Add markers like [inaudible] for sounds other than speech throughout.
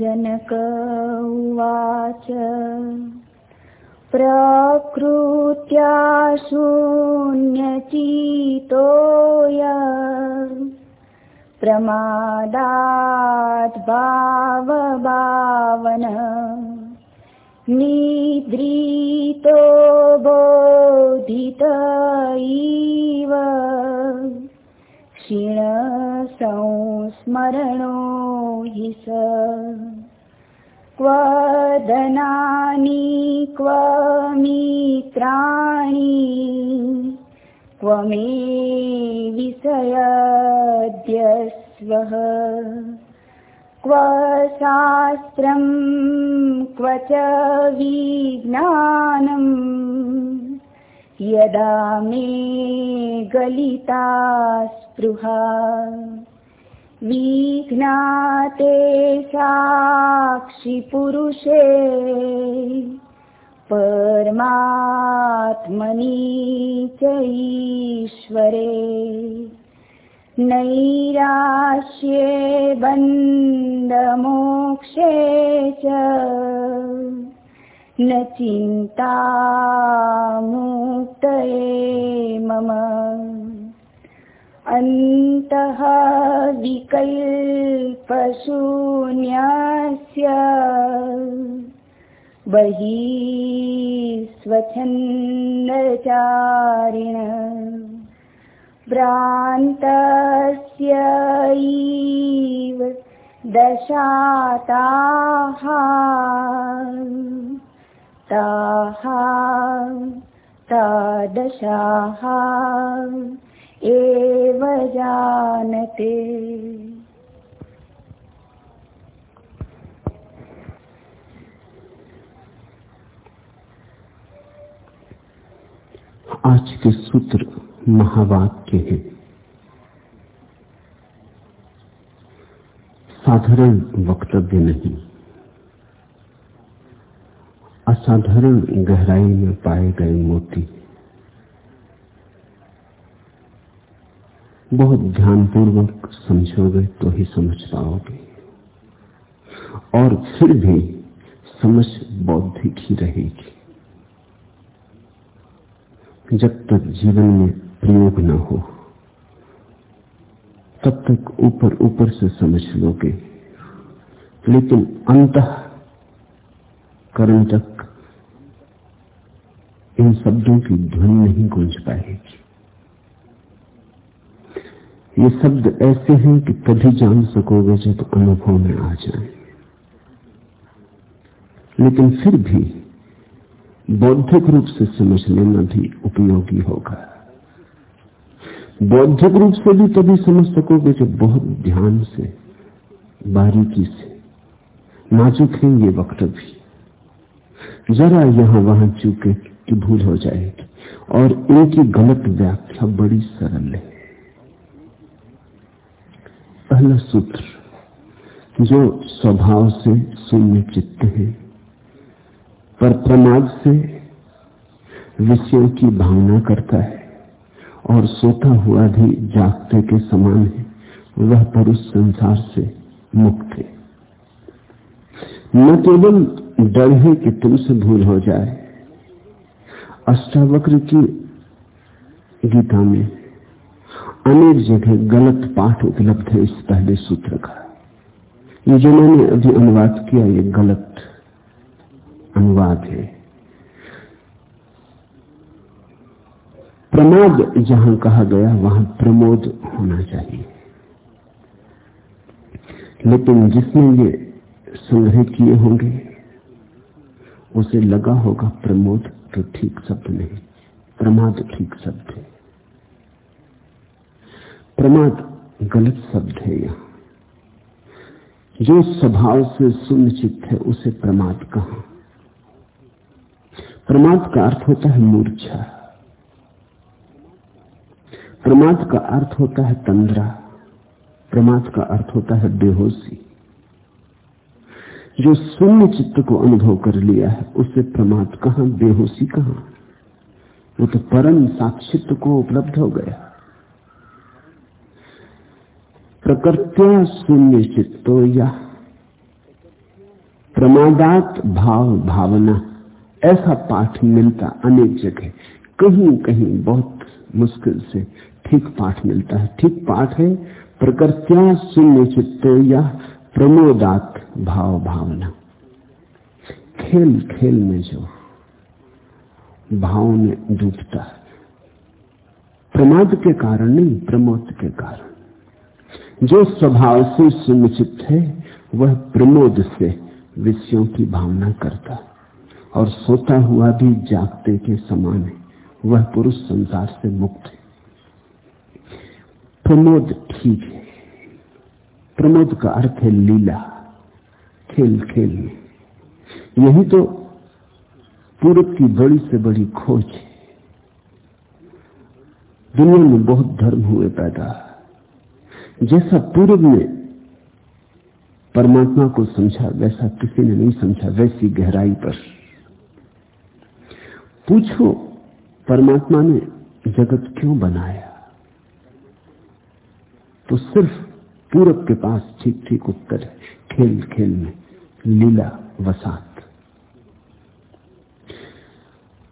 जनक उवाच। प्रकृत्या शून्यचितोय प्रमादात् भावभावन निद्रितो बोधित इव। क्षीणसंस्मरणो हि स। क्व धनानि क्व मित्राणि क्व मे विषयद्यस्वः। क्व शास्त्रम् क्व च विज्ञानम् यदा मे गलिता स्पृहा विघ्नाते साक्षिपुरुषे। परमात्मनि च ईश्वरे नैराश्ये बन्धमोक्षे च। न चिन्ता मुक्तये मम अन्तः विकल्पशून्यस्य बहिः स्वच्छन्दचारिण भ्रान्तस्य इव दशाताः ताः तादशाः एव जानते। आज के सूत्र महावाक्य हैं। साधारण वक्तव्य नहीं। असाधारण गहराई में पाए गए मोती। बहुत ध्यानपूर्वक समझोगे तो ही समझ पाओगे। और फिर भी समझ बौद्धिक ही रहेगी। जब तक जीवन में प्रयोग न हो, तब तक ऊपर ऊपर से समझ लोगे। लेकिन अंत कर्म तक इन शब्दों की ध्वनि नहीं गूंज पाएगी। ये शब्द ऐसे हैं कि कभी जान सकोगे जब अनुभव में आ जाए। लेकिन फिर भी बौद्धिक रूप से समझ लेना भी उपयोगी होगा। बौद्धिक रूप से भी तभी समझ सकोगे जब बहुत ध्यान से, बारीकी से, नाजुक है ये वक्तव्य जरा यहाँ वहाँ चूके की भूल हो जाएगी। और इनकी गलत व्याख्या बड़ी सरल है। पहला सूत्र, जो स्वभाव से शून्य चित्त है, पर प्रमाद से विषयों की भावना करता है, और सोता हुआ भी जागते के समान है, वह पुरुष संसार से मुक्त है। न केवल डर है कि तुमसे भूल हो जाए, अष्टावक्र की गीता में अनेक जगह गलत पाठ उपलब्ध है, इस पहले सूत्र का। ये जो मैंने अभी अनुवाद किया, ये गलत अनुवाद है। प्रमाद जहाँ कहा गया, वहाँ प्रमोद होना चाहिए। लेकिन जिसने ये संग्रह किए होंगे, उसे लगा होगा प्रमोद तो ठीक शब्द नहीं, प्रमाद ठीक शब्द है। प्रमाद, गलत शब्द है यहाँ। जो स्वभाव से सुनिश्चित है, उसे प्रमाद कहा। प्रमाद का अर्थ होता है मूर्छा। प्रमाद का अर्थ होता है तंद्रा। प्रमाद का अर्थ होता है बेहोशी। जो शून्य चित्त को अनुभव कर लिया है, उसे प्रमाद कहा, बेहोशी कहा। वो तो परम साक्षित्व को उपलब्ध हो गया। प्रकृत्या शून्य चित्तो या प्रमादात भाव, भावना, ऐसा पाठ मिलता अनेक जगह। कहीं कहीं बहुत मुश्किल से ठीक पाठ मिलता है। ठीक पाठ है, प्रकृत्या शून्य चित्त या प्रमोदात भाव, भावना। खेल खेल में जो भाव में डूबता है। प्रमाद के कारण नहीं, प्रमोद के कारण। जो स्वभाव से सुनिश्चित है, वह प्रमोद से विषयों की भावना करता और सोता हुआ भी जागते के समान है, वह पुरुष संसार से मुक्त है। प्रमोद ठीक है। प्रमोद का अर्थ है लीला खेल खेल में। यही तो पूरब की बड़ी से बड़ी खोज है। दुनिया में बहुत धर्म हुए पैदा। जैसा पूर्व में परमात्मा को समझा, वैसा किसी ने नहीं समझा, वैसी गहराई पर। पूछो, परमात्मा ने जगत क्यों बनाया? तो सिर्फ़ पूरब के पास ठीक ठीक उत्तर है खेल खेल में, लीला, वसात।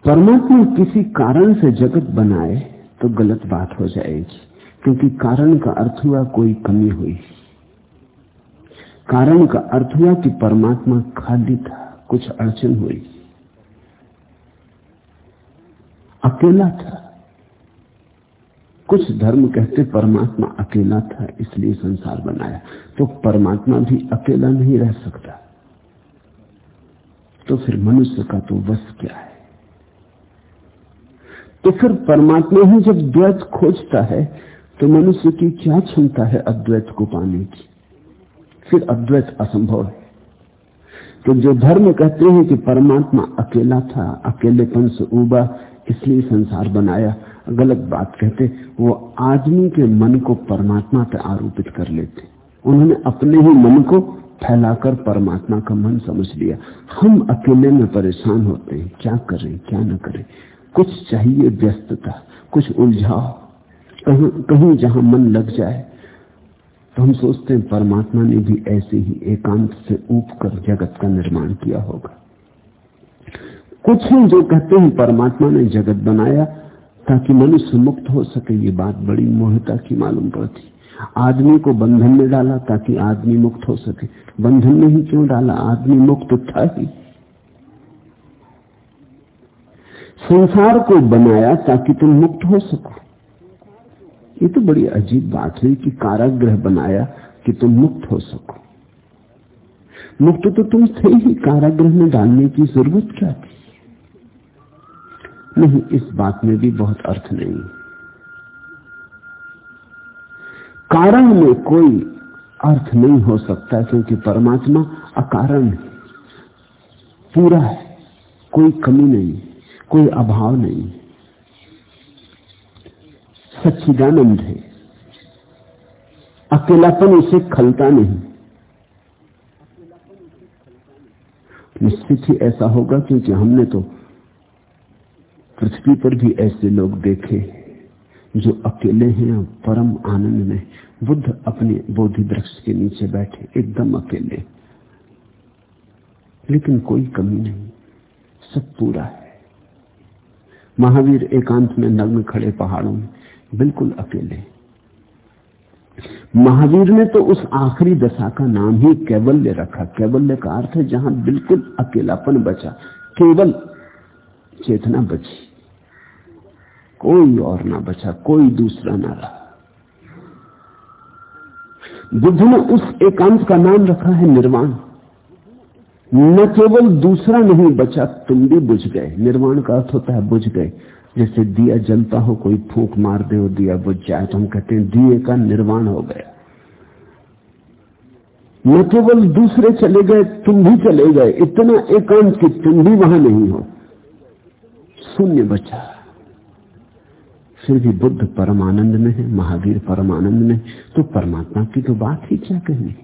परमात्मा किसी कारण से जगत बनाए तो गलत बात हो जाएगी। क्योंकि कारण का अर्थ हुआ कोई कमी हुई। कारण का अर्थ हुआ कि परमात्मा खाली था, कुछ अड़चन हुई। अकेला था। कुछ धर्म कहते परमात्मा अकेला था, इसलिए संसार बनाया। तो परमात्मा भी अकेला नहीं रह सकता। तो फिर मनुष्य का तो वश क्या है? तो फिर परमात्मा ही जब द्वैत खोजता है तो मनुष्य की क्या क्षमता है अद्वैत को पाने की? फिर अद्वैत असंभव है। तो जो धर्म कहते हैं कि परमात्मा अकेला था, अकेलेपन से उबा इसलिए संसार बनाया, गलत बात कहते, वो आदमी के मन को परमात्मा पे आरोपित कर लेते। उन्होंने अपने ही मन को फैलाकर परमात्मा का मन समझ लिया। हम अकेले में परेशान होते हैं। क्या करें, क्या न करें? कुछ चाहिए व्यस्तता, कुछ उलझाओ कहीं कहीं जहाँ मन लग जाए तो हम सोचते हैं परमात्मा ने भी ऐसे ही एकांत से ऊप कर जगत का निर्माण किया होगा। कुछ ही जो कहते हैं, परमात्मा ने जगत बनाया ताकि मनुष्य मुक्त हो सके, ये बात बड़ी मोहता की मालूम पड़ती। आदमी को बंधन में डाला ताकि आदमी मुक्त हो सके। बंधन में ही क्यों डाला? आदमी मुक्त था ही। संसार को बनाया ताकि तुम मुक्त हो सको। ये तो बड़ी अजीब बात है कि कारागृह बनाया कि तुम मुक्त हो सको। मुक्त तो तुम थे ही, कारागृह में डालने की ज़रूरत क्या थी? नहीं, इस बात में भी बहुत अर्थ नहीं। कारण में कोई अर्थ नहीं हो सकता, क्योंकि परमात्मा अकारण है। पूरा है, कोई कमी नहीं, कोई अभाव नहीं। सच्चिदानंद है। अकेलापन उसे खलता नहीं। निश्चित ही ऐसा होगा क्योंकि हमने तो पृथ्वी पर भी ऐसे लोग देखे जो अकेले हैं परम आनंद में बुद्ध अपने बोधि वृक्ष के नीचे बैठे, एकदम अकेले। लेकिन कोई कमी नहीं, सब पूरा है। महावीर एकांत में नग्न खड़े पहाड़ों में बिल्कुल अकेले। महावीर ने तो उस आखिरी दशा का नाम ही कैवल्य रखा। कैवल्य का अर्थ है जहाँ बिल्कुल अकेलापन बचा। केवल चेतना बची। कोई और ना बचा, कोई दूसरा ना रहा। बुद्ध ने उस एकांत का नाम रखा है निर्वाण। न केवल दूसरा नहीं बचा, तुम भी बुझ गए। निर्वाण का अर्थ होता है बुझ गए। जैसे दिया जलता हो, कोई फूक मार दे और दिया बुझ जाए तो हम कहते हैं दिए का निर्वाण हो गया। न केवल दूसरे चले गए, तुम भी चले गए, इतना एकांत कि तुम भी वहाँ नहीं हो। शून्य बचा। फिर भी बुद्ध परमानंद में है, महावीर परमानंद में तो परमात्मा की तो बात ही क्या कहनी?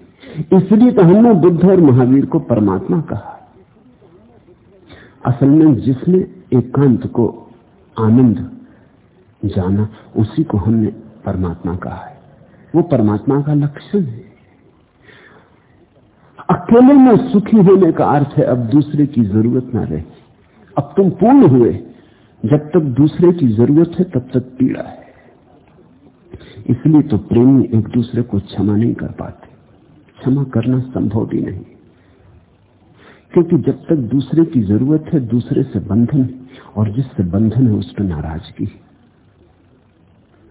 इसलिए तो हमने बुद्ध और महावीर को परमात्मा कहा। असल में जिसने एकांत को आनंद जाना उसी को हमने परमात्मा कहा है। वो परमात्मा का लक्षण है। अकेले में सुखी होने का अर्थ है, अब दूसरे की ज़रूरत ना रहे। अब तुम पूर्ण हुए। जब तक दूसरे की ज़रूरत है, तब तक पीड़ा है। इसलिए तो प्रेमी एक दूसरे को क्षमा नहीं कर पाते। क्षमा करना संभव भी नहीं। क्योंकि जब तक दूसरे की ज़रूरत है, दूसरे से बंधन और जिससे बंधन है, उस पर नाराज़गी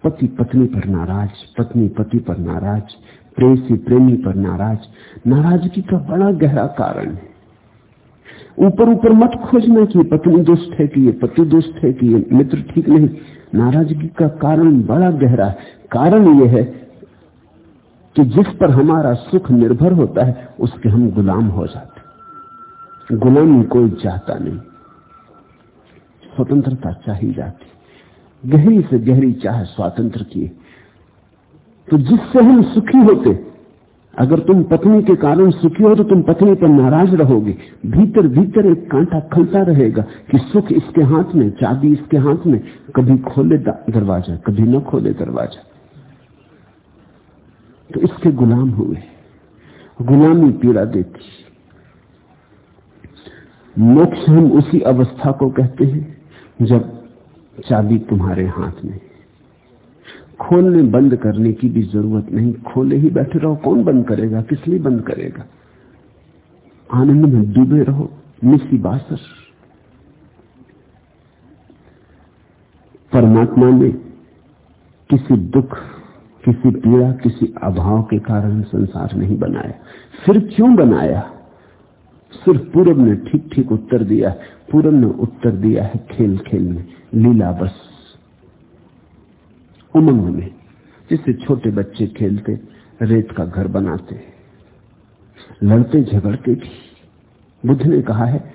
पति पत्नी पर नाराज़, पत्नी पति पर नाराज़, प्रेसी प्रेमी पर नाराज़, नाराज़गी का बड़ा गहरा कारण है। ऊपर ऊपर मत खोजना कि पत्नी दुष्ट है, कि ये पति दुष्ट है, कि ये मित्र ठीक नहीं। नाराज़गी का कारण बड़ा गहरा है। कारण ये है कि जिस पर हमारा सुख निर्भर होता है, उसके हम गुलाम हो जाते गुलामी कोई चाहता नहीं। स्वतंत्रता चाहिए जाती। गहरी से गहरी चाह स्वातंत्र की। तो जिससे हम सुखी होते, अगर तुम पत्नी के कारण सुखी हो तो तुम पत्नी पर नाराज़ रहोगे। भीतर भीतर एक कांटा खलता रहेगा कि सुख इसके हाथ में चाबी इसके हाथ में। कभी खोले दरवाज़ा, कभी न खोले दरवाज़ा। तो इसके गुलाम हुए। गुलामी पीड़ा देती। मोक्ष हम उसी अवस्था को कहते हैं, जब चाबी तुम्हारे हाथ में खोलने बंद करने की भी ज़रूरत नहीं। खोले ही बैठे रहो। कौन बंद करेगा? किस लिए बंद करेगा? आनंद में डूबे रहो। निशी बासर। परमात्मा ने किसी दुख, किसी पीड़ा, किसी अभाव के कारण संसार नहीं बनाया। फिर क्यों बनाया? सिर्फ़ पूरब ने ठीक ठीक उत्तर दिया है। पूरब ने उत्तर दिया है खेल खेल में। लीला बस। उमंग में, जिससे छोटे बच्चे खेलते, रेत का घर बनाते। लड़ते, झगड़ते भी। बुद्ध ने कहा है,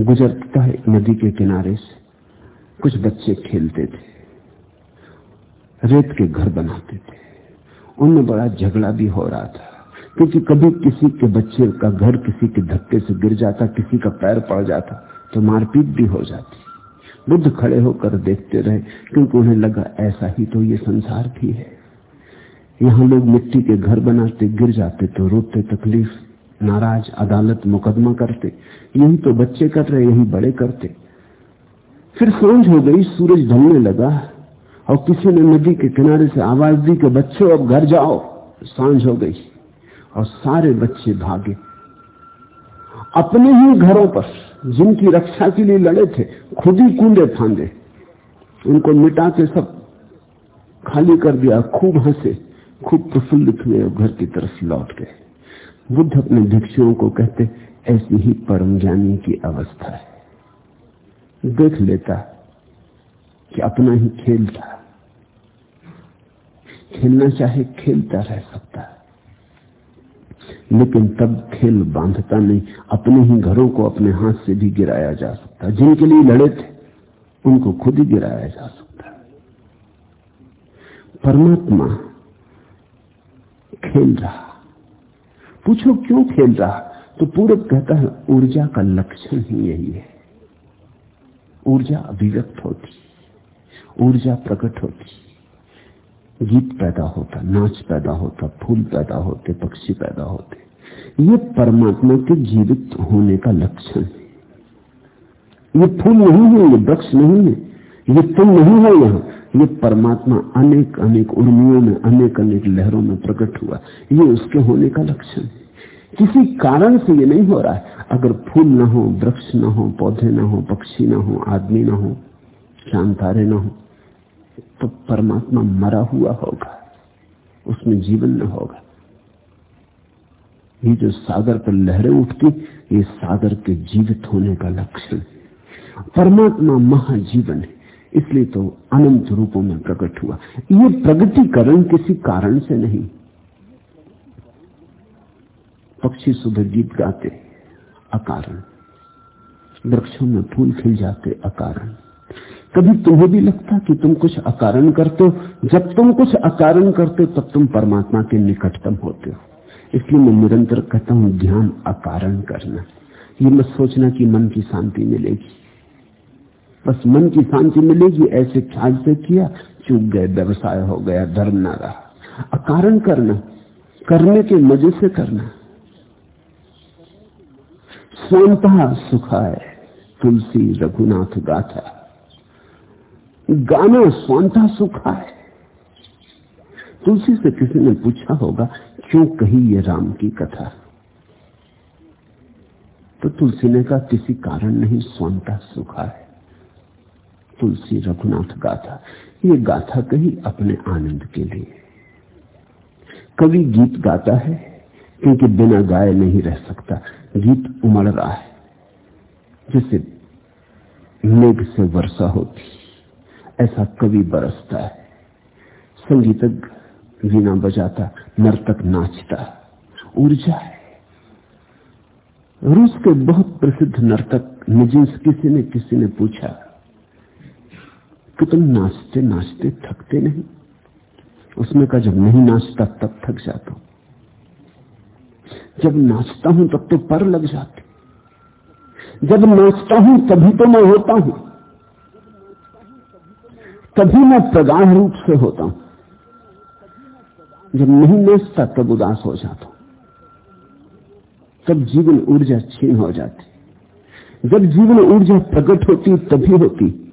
गुजरता है नदी के किनारे से। कुछ बच्चे खेलते थे। रेत के घर बनाते थे। उनमें बड़ा झगड़ा भी हो रहा था। क्योंकि कभी किसी के बच्चे का घर किसी के धक्के से गिर जाता, किसी का पैर पड़ जाता तो मारपीट भी हो जाती। बुद्ध खड़े होकर देखते रहे, क्योंकि उन्हें लगा ऐसा ही तो ये संसार भी है। यहाँ लोग मिट्टी के घर बनाते, गिर जाते तो रोते, तकलीफ़, नाराज़, अदालत, मुकदमा करते। यही तो बच्चे कर रहे, यही बड़े करते। फिर साँझ हो गई, सूरज ढलने लगा, और किसी ने नदी के किनारे से आवाज़ दी कि बच्चों, अब घर जाओ। साँझ हो गई। और सारे बच्चे भागे। अपने ही घरों पर जिनकी रक्षा के लिए लड़े थे, खुद ही कूदे फांदे। उनको मिटा के सब खाली कर दिया, खूब हंसे, खूब प्रफुल्लित हुए घर की तरफ़ लौट गए। बुद्ध अपने भिक्षुओं को कहते, ऐसी ही परम ज्ञानी की अवस्था है। देख लेता कि अपना ही खेल था। खेलना चाहे खेलता रह सकता लेकिन तब खेल बांधता नहीं, अपने ही घरों को अपने हाथ से भी गिराया जा सकता। जिनके लिए लड़े थे, उनको खुद ही गिराया जा सकता। परमात्मा खेल रहा। पूछो क्यों खेल रहा? तो पूरब कहता है, ऊर्जा का लक्षण ही यही है। ऊर्जा अभिव्यक्त होती, ऊर्जा प्रकट होती। गीत पैदा होता, नाच पैदा होता, फूल पैदा होते, पक्षी पैदा होते। ये परमात्मा के जीवित होने का लक्षण है। ये फूल नहीं है, ये वृक्ष नहीं है, ये तुम नहीं हो यहाँ। ये परमात्मा अनेक अनेक उर्मियों में अनेक अनेक लहरों में प्रकट हुआ। ये उसके होने का लक्षण है। किसी कारण से ये नहीं हो रहा है। अगर फूल ना हो, वृक्ष ना हो, पौधे ना हो, पक्षी ना हो, आदमी ना हो, चाँद, तारे ना हो तो परमात्मा मरा हुआ होगा। उसमें जीवन न होगा। ये जो सागर पर लहरें उठती, ये सागर के जीवित होने का लक्षण परमात्मा महाजीवन है, इसलिए तो अनंत रूपों में प्रकट हुआ। ये प्रगतिकरण किसी कारण से नहीं। पक्षी सुबह गीत गाते, अकारण। वृक्षों में फूल खिल जाते, अकारण। कभी तुम्हें भी लगता कि तुम कुछ अकारण करते हो? जब तुम कुछ अकारण करते हो, तब तुम परमात्मा के निकटतम होते हो। इसलिए मैं निरंतर कहता हूँ, ध्यान अकारण करना। ये मत सोचना कि मन की शांति मिलेगी। बस मन की शांति मिलेगी, ऐसे ख्याल से किया, चूक गए, व्यवसाय हो गया धर्म ना रहा। अकारण करना, करने के मज़े से करना। स्वंतः सुखाय तुलसी रघुनाथ गाथा। गाना स्वंतः सुखा है। तुलसी से किसी ने पूछा होगा क्यों कही ये राम की कथा? तो तुलसी ने कहा, किसी कारण नहीं, स्वंतः सुखा है। तुलसी रघुनाथ गाथा। ये गाथा कही अपने आनंद के लिए। कवि गीत गाता है क्योंकि बिना गाए नहीं रह सकता। गीत उमड़ रहा है, जैसे मेघ से वर्षा होती। ऐसा कवि बरसता है। संगीतज्ञ वीणा बजाता, नर्तक नाचता। ऊर्जा है। रूस के बहुत प्रसिद्ध नर्तक निजिंस किसी ने किसी ने पूछा कि तुम नाचते नाचते थकते नहीं? उसने कहा, जब नहीं नाचता, तब थक जाता हूँ। जब नाचता हूँ, तब तो पर लग जाते। जब नाचता हूँ, तभी तो मैं होता हूँ। तभी मैं प्रगाढ़ रूप से होता हूँ। जब नहीं नाचता तब उदास हो जाता तब जीवन ऊर्जा छीन हो जाती। जब जीवन ऊर्जा प्रकट होती, तभी होती।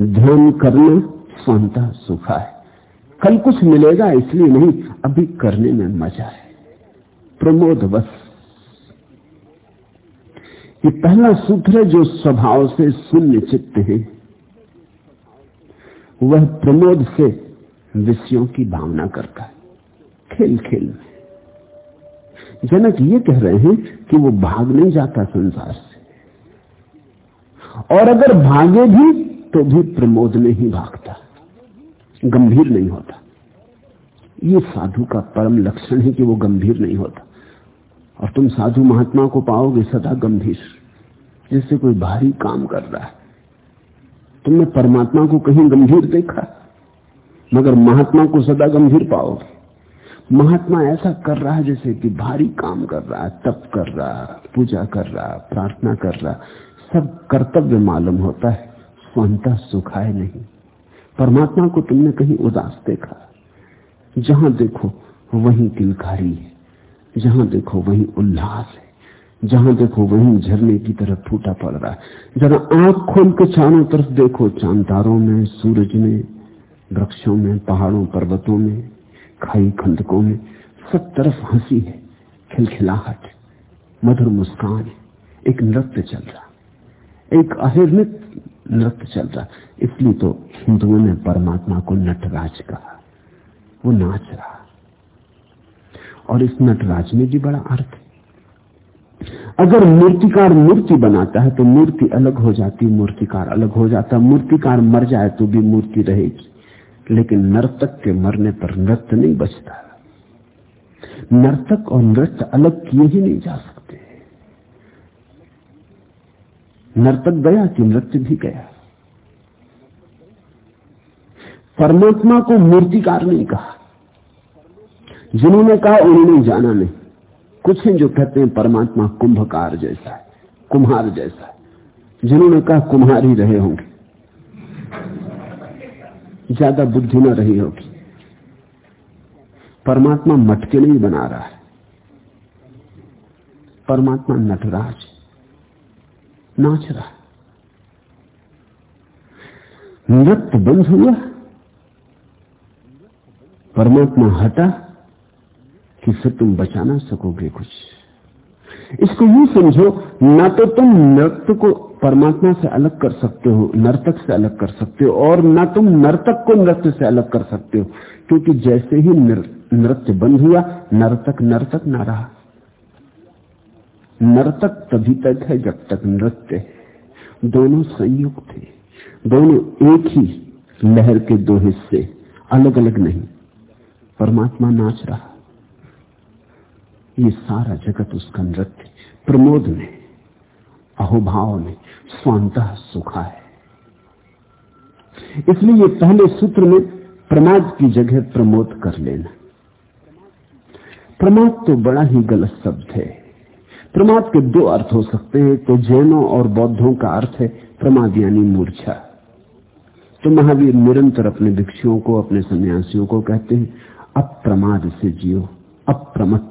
ध्यान करना स्वंता सुखा है। कल कुछ मिलेगा, इसलिए नहीं, अभी करने में मज़ा है। प्रमोद बस। ये पहला सूत्र जो स्वभाव से शून्य चित्त है। वह प्रमोद से विषयों की भावना करता है। खेल खेल में। जनक ये कह रहे हैं कि वो भाग नहीं जाता संसार से। और अगर भागे भी तो भी प्रमोद में ही भागता। गंभीर नहीं होता। ये साधु का परम लक्षण है कि वो गंभीर नहीं होता। और तुम साधु महात्मा को पाओगे सदा गंभीर। जैसे कोई भारी काम कर रहा है। तुमने परमात्मा को कहीं गंभीर देखा? मगर महात्मा को सदा गंभीर पाओगे। महात्मा ऐसा कर रहा है जैसे कि भारी काम कर रहा है, तप कर रहा पूजा कर रहा प्रार्थना कर रहा सब कर्तव्य मालूम होता है स्वंता सुखाए नहीं। परमात्मा को तुमने कहीं उदास देखा? जहाँ देखो वहीं किलकारी है, जहाँ देखो वहीं उल्लास है, जहाँ देखो वहीं झरने की तरफ़ फूटा पड़ रहा है। जरा आँख खोल के चारों तरफ़ देखो, चांदारों में, सूरज में वृक्षों में, पहाड़ों, पर्वतों में, खाई खंडकों में, सब तरफ़ हँसी है, खिलखिलाहट, मधुर मुस्कान, एक नृत्य चल रहा, एक अहिर्मित नृत्य चल रहा। इसलिए तो हिंदुओं ने परमात्मा को नटराज कहा, वो नाच रहा। और इस नटराज में भी बड़ा अर्थ है। अगर मूर्तिकार मूर्ति बनाता है तो मूर्ति अलग हो जाती, मूर्तिकार अलग हो जाता, मूर्तिकार मर जाए तो भी मूर्ति रहेगी। लेकिन नर्तक के मरने पर नृत्य नहीं बचता। नर्तक और नृत्य अलग किए ही नहीं जा सकते। नर्तक गया कि नृत्य भी गया। परमात्मा को मूर्तिकार नहीं कहा। जिन्होंने कहा, उन्होंने जाना नहीं। कुछ हैं जो कहते हैं, परमात्मा कुंभकार जैसा है, कुम्हार जैसा है। जिन्होंने कहा, कुम्हार ही रहे होंगे। ज़्यादा बुद्धि न रही होगी। परमात्मा मटके नहीं बना रहा है। परमात्मा नटराज, नाच रहा नृत्य बंद हुआ। परमात्मा हटा कि फिर तुम बचाना सकोगे कुछ। इसको यूँ समझो, ना तो तुम नृत्य को परमात्मा से अलग कर सकते हो, नर्तक से अलग कर सकते हो, और ना तुम नर्तक को नृत्य से अलग कर सकते हो, क्योंकि जैसे ही नृत्य बंद हुआ, नर्तक नर्तक ना रहा। नर्तक तभी तक है जब तक नृत्य दोनों संयुक्त थे। दोनों एक ही लहर के दो हिस्से अलग अलग नहीं। परमात्मा नाच रहा। ये सारा जगत उसका नृत्य प्रमोद में अहोभाव ने स्वांत सुखा है। इसलिए ये पहले सूत्र में प्रमाद की जगह प्रमोद कर लेना। प्रमाद तो बड़ा ही गलत शब्द है। प्रमाद के दो अर्थ हो सकते हैं तो जैनों और बौद्धों का अर्थ है प्रमाद यानी मूर्छा। तो महावीर निरंतर अपने भिक्षुओं को, अपने सन्यासियों को कहते हैं अप्रमाद से जियो अप्रमत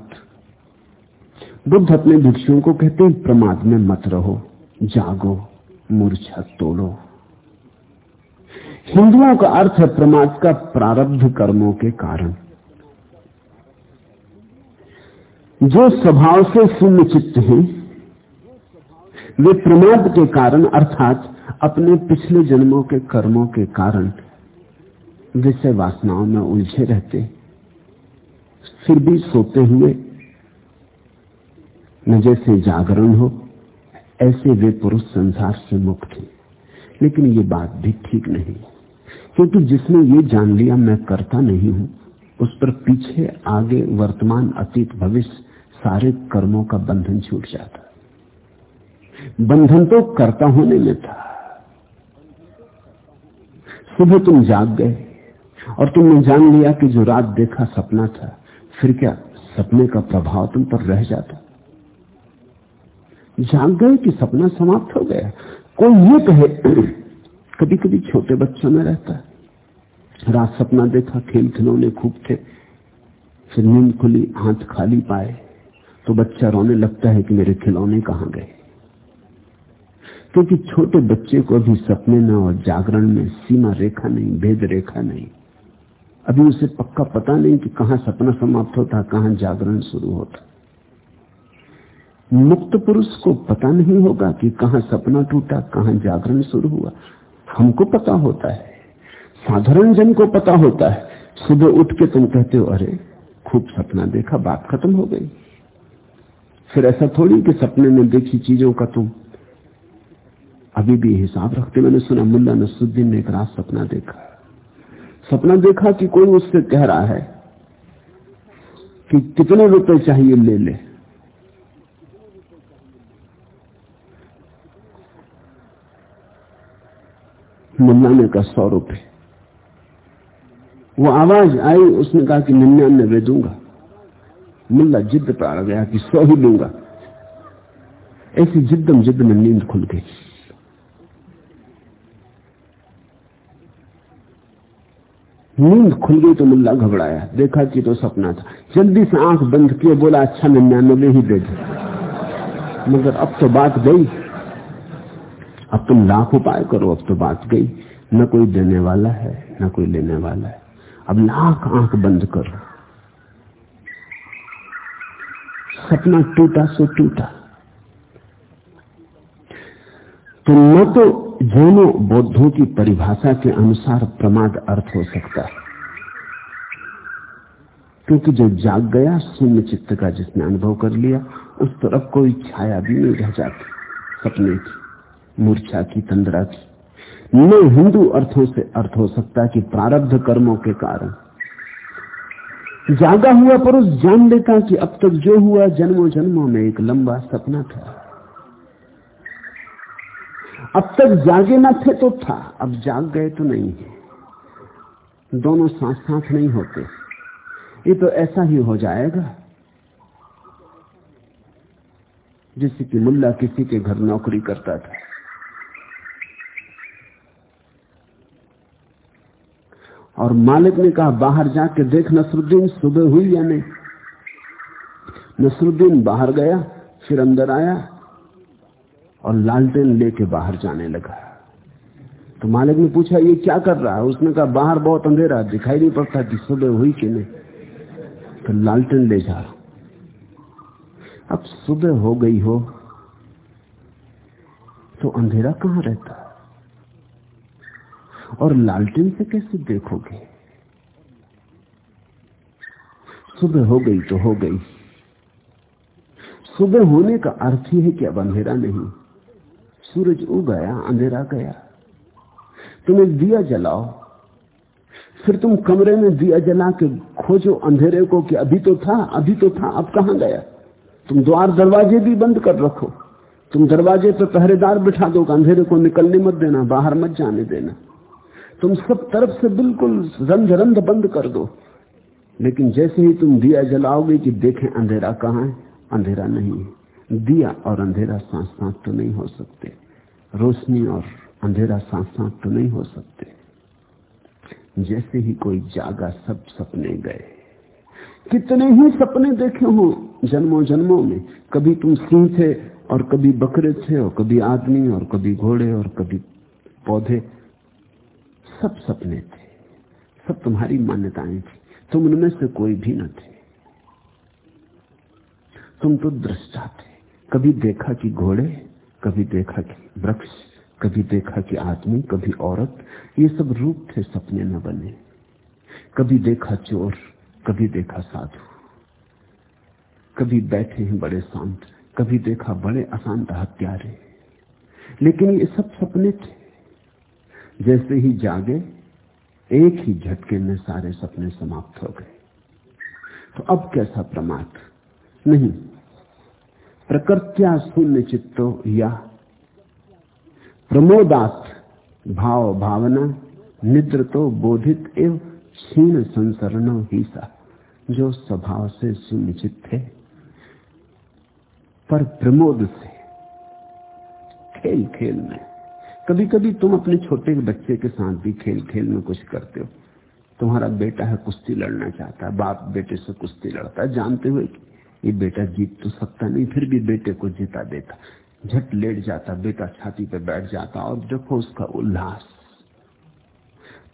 बुद्ध अपने भिक्षुओं को कहते हैं, प्रमाद में मत रहो, जागो मूर्छा तोड़ो हिंदुओं का अर्थ है प्रमाद का प्रारब्ध कर्मों के कारण। जो स्वभाव से शून्य चित्त हैं, वे प्रमाद के कारण, अर्थात अपने पिछले जन्मों के कर्मों के कारण विषय वासनाओं में उलझे रहते, फिर भी सोते हुए, न जैसे जागरण हो ऐसे वे पुरुष संसार से मुक्त हैं। लेकिन ये बात भी ठीक नहीं। क्योंकि जिसने ये जान लिया, मैं करता नहीं हूँ, उस पर पीछे आगे वर्तमान अतीत, भविष्य, सारे कर्मों का बंधन छूट जाता। बंधन तो करता होने में था। सुबह तुम जाग गए, और तुमने जान लिया कि जो रात देखा सपना था, फिर क्या सपने का प्रभाव तुम पर रह जाता? जाग गए कि सपना समाप्त हो गया। कोई ये कहे [clears throat] कभी कभी छोटे बच्चों में रहता है। रात सपना देखा, खेल खिलौने खूब थे। फिर नींद खुली, हाथ खाली पाए। तो बच्चा रोने लगता है कि मेरे खिलौने कहाँ गए। क्योंकि छोटे बच्चे को अभी सपने में और जागरण में सीमा रेखा नहीं, भेद रेखा नहीं। अभी उसे पक्का पता नहीं कि कहाँ सपना समाप्त होता, कहाँ जागरण शुरू होता। मुक्त पुरुष को पता नहीं होगा कि कहाँ सपना टूटा, कहाँ जागरण शुरू हुआ। हमको पता होता है। साधारण जन को पता होता है। सुबह उठ के तुम कहते हो, अरे, खूब सपना देखा, बात खत्म हो गई। फिर ऐसा थोड़ी कि सपने में देखी चीज़ों का तुम। अभी भी हिसाब रखते मैंने सुना मुल्ला नसुद्दीन ने एक रात सपना देखा। सपना देखा कि कोई उससे कह रहा है कि कितने रुपए चाहिए ले ले। मुल्ला ने कहा सौ रुपए वो आवाज़ आई, उसने कहा कि निन्यानवे दूँगा। मुल्ला जिद पर आ गया कि सौ ही दूँगा। ऐसी जिद्दम जिद में नींद खुल गई। नींद खुल गई तो मुल्ला घबराया। देखा कि तो सपना था। जल्दी से आँख बंद किए, बोला अच्छा निन्यानवे ही दे दे। मगर अब तो बात गई। अब तुम लाख उपाय करो, अब तो बात गई। न कोई देने वाला है, न कोई लेने वाला है। अब लाख आँख बंद करो। सपना टूटा, सो टूटा। तो न तो दोनों बौद्धों की परिभाषा के अनुसार प्रमाद अर्थ हो सकता है। क्योंकि जो जाग गया, शून्य चित्त का जिसने अनुभव कर लिया, उस तरफ़ कोई छाया भी नहीं रह जाती सपने की। मूर्छा की, तंद्रा की। न हिंदू अर्थों से अर्थ हो सकता कि प्रारब्ध कर्मों के कारण। जागा हुआ पुरुष जान लेता कि अब तक जो हुआ जन्मों जन्मों में एक लंबा सपना था। अब तक जागे न थे तो था, अब जाग गए तो नहीं है। दोनों साथ साथ नहीं होते। ये तो ऐसा ही हो जाएगा। जैसे कि मुल्ला किसी के घर नौकरी करता था। और मालिक ने कहा, बाहर जाके देख नसरुद्दीन सुबह हुई या नहीं? नसरुद्दीन बाहर गया, फिर अंदर आया और लालटेन लेके बाहर जाने लगा। तो मालिक ने पूछा, ये क्या कर रहा है? उसने कहा, बाहर बहुत अंधेरा दिखाई नहीं पड़ता कि सुबह हुई कि नहीं। तो लालटेन ले जा अब सुबह हो गई हो तो अंधेरा कहाँ रहता? और लालटेन से कैसे देखोगे? सुबह हो गई तो हो गई। सुबह होने का अर्थ ही है कि अब अंधेरा नहीं। सूरज उग गया अंधेरा गया। तुम एक दिया जलाओ। फिर तुम कमरे में दिया जला के खोजो अंधेरे को कि अभी तो था, अभी तो था, अब कहाँ गया? तुम द्वार दरवाजे भी बंद कर रखो। तुम दरवाजे पर पहरेदार बिठा दो अंधेरे को निकलने मत देना, बाहर मत जाने देना। तुम सब तरफ़ से बिल्कुल रंध रंध बंद कर दो। लेकिन जैसे ही तुम दिया जलाओगे कि देखें अंधेरा कहाँ है, अंधेरा नहीं है। दिया और अंधेरा साथ साथ तो नहीं हो सकते। रोशनी और अंधेरा साथ साथ तो नहीं हो सकते। जैसे ही कोई जागा, सब सपने गए। कितने ही सपने देखे हो जन्मों जन्मों में। कभी तुम सिंह थे और कभी बकरे थे और कभी आदमी और कभी घोड़े और कभी पौधे। सब सपने थे, सब तुम्हारी मान्यताएँ थी, तुम उनमें से कोई भी न थे। तुम तो दृष्टा थे, कभी देखा कि घोड़े, कभी देखा कि वृक्ष, कभी देखा कि आदमी, कभी औरत, ये सब रूप थे, सपने न बने। कभी देखा चोर, कभी देखा साधु, कभी बैठे हैं बड़े शांत, कभी देखा बड़े अशांत हत्यारे। लेकिन ये सब सपने थे। जैसे ही जागे, एक ही झटके में सारे सपने समाप्त हो गए। तो अब कैसा प्रमाद? नहीं। प्रकृत्या शून्य चित्तो या। प्रमोदात भाव भावना निद्र तो बोधित एवं क्षीण संसरण ही सा जो स्वभाव से सुनिश्चित थे पर प्रमोद से खेल खेल में कभी कभी तुम अपने छोटे बच्चे के साथ भी खेल खेल में कुछ करते हो। तुम्हारा बेटा है, कुश्ती लड़ना चाहता है, बाप बेटे से कुश्ती लड़ता है। जानते हुए कि ये बेटा जीत तो सकता नहीं, फिर भी बेटे को जीता देता। झट लेट जाता, बेटा छाती पे बैठ जाता और देखो उसका उल्लास।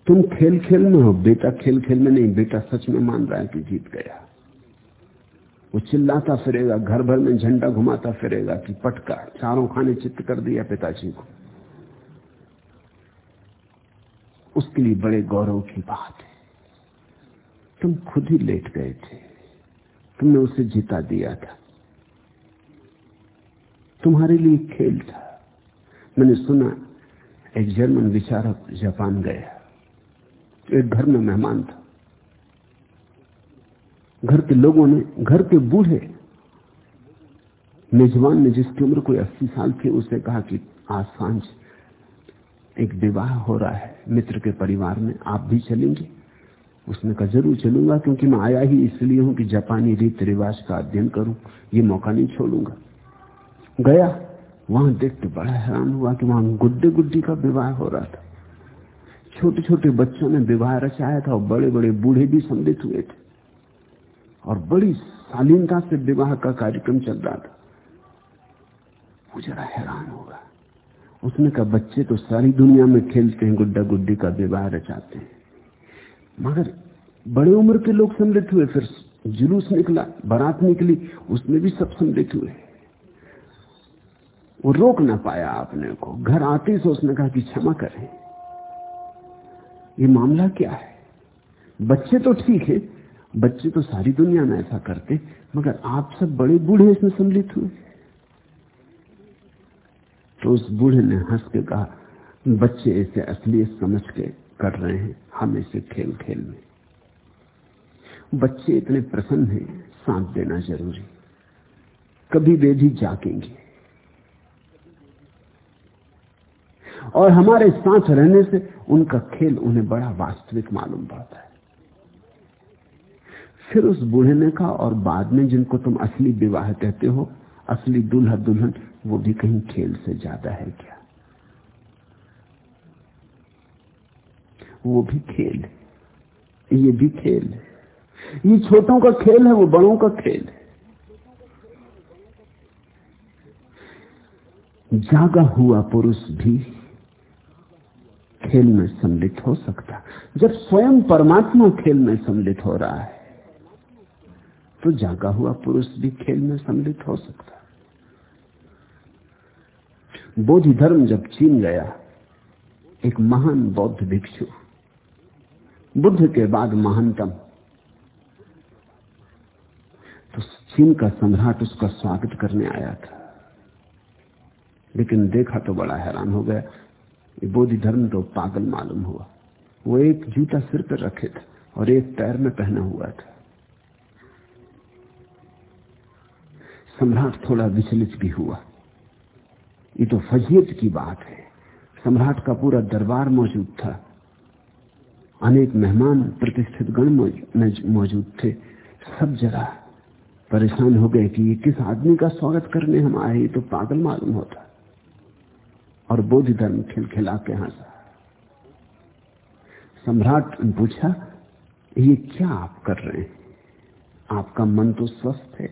तुम खेल खेल में हो, बेटा खेल खेल में नहीं, बेटा सच में मान रहा है कि जीत गया। वो चिल्लाता फिरेगा, घर भर में झंडा घुमाता फिरेगा कि पटका, चारों खाने चित्त कर दिया पिताजी को। उसके लिए बड़े गौरव की बात है। तुम खुद ही लेट गए थे। तुमने उसे जिता दिया था। तुम्हारे लिए खेल था। मैंने सुना, एक जर्मन विचारक जापान गया। एक घर में मेहमान था। घर के लोगों ने, घर के बूढ़े, मेजबान ने जिसकी उम्र कोई अस्सी साल थी, उसे कहा कि आज साँझ एक विवाह हो रहा है मित्र के परिवार में, आप भी चलेंगे। उसने कहा, ज़रूर चलूँगा, क्योंकि मैं आया ही इसलिए हूँ कि जापानी रीति रिवाज का अध्ययन करूँ। ये मौका नहीं छोड़ूँगा। गया, वहाँ देख के बड़ा हैरान हुआ कि वहाँ गुड्डे गुड्डी का विवाह हो रहा था। छोटे छोटे बच्चों ने विवाह रचाया था और बड़े बड़े बूढ़े भी सम्मिलित हुए थे। और बड़ी शालीनता से विवाह का कार्यक्रम चल रहा था। जरा हैरान होगा। उसने कहा, बच्चे तो सारी दुनिया में खेलते हैं गुड्डा गुड्डी का विवाह रचाते हैं। मगर बड़े उम्र के लोग सम्मिलित हुए, फिर जुलूस निकला, बारात निकली, उसमें भी सब सम्मिलित हुए। वो रोक ना पाया आपने को। घर आते से उसने कहा कि क्षमा करें। ये मामला क्या है? बच्चे तो ठीक है, बच्चे तो सारी दुनिया में ऐसा करते, मगर आप सब बड़े बूढ़े इसमें सम्मिलित हुए। तो उस बूढ़े ने हंस के कहा, बच्चे इसे असलियत समझ के कर रहे हैं, हम इसे खेल खेल में। बच्चे इतने प्रसन्न हैं सांप देना ज़रूरी। कभी वे भी जागेंगे। और हमारे साथ रहने से उनका खेल उन्हें बड़ा वास्तविक मालूम पड़ता है। फिर उस बूढ़े ने कहा, और बाद में जिनको तुम असली विवाह कहते हो, असली दुल्हा दुल्हन वो भी कहीं खेल से ज़्यादा है क्या? वो भी खेल है। ये भी खेल है। ये छोटों का खेल है, वो बड़ों का खेल है। जागा हुआ पुरुष भी खेल में सम्मिलित हो सकता जब स्वयं परमात्मा खेल में सम्मिलित हो रहा है तो जागा हुआ पुरुष भी खेल में सम्मिलित हो सकता बोधि धर्म जब चीन गया, एक महान बौद्ध भिक्षु, बुद्ध के बाद महानतम तो चीन का सम्राट उसका स्वागत करने आया था। लेकिन देखा तो बड़ा हैरान हो गया, ये बोधि धर्म तो पागल मालूम हुआ। वो एक जूता सिर पर रखे थे और एक पैर में पहना हुआ था। सम्राट थोड़ा विचलित भी हुआ। ये तो फजीयत की बात है। सम्राट का पूरा दरबार मौजूद था। अनेक मेहमान प्रतिष्ठित गण मौजूद थे। सब जरा परेशान हो गए कि ये किस आदमी का स्वागत करने हम आए तो पागल मालूम होता। और बोधि धर्म खिलखिला के हंसा सम्राट ने पूछा, ये क्या आप कर रहे हैं? आपका मन तो स्वस्थ है।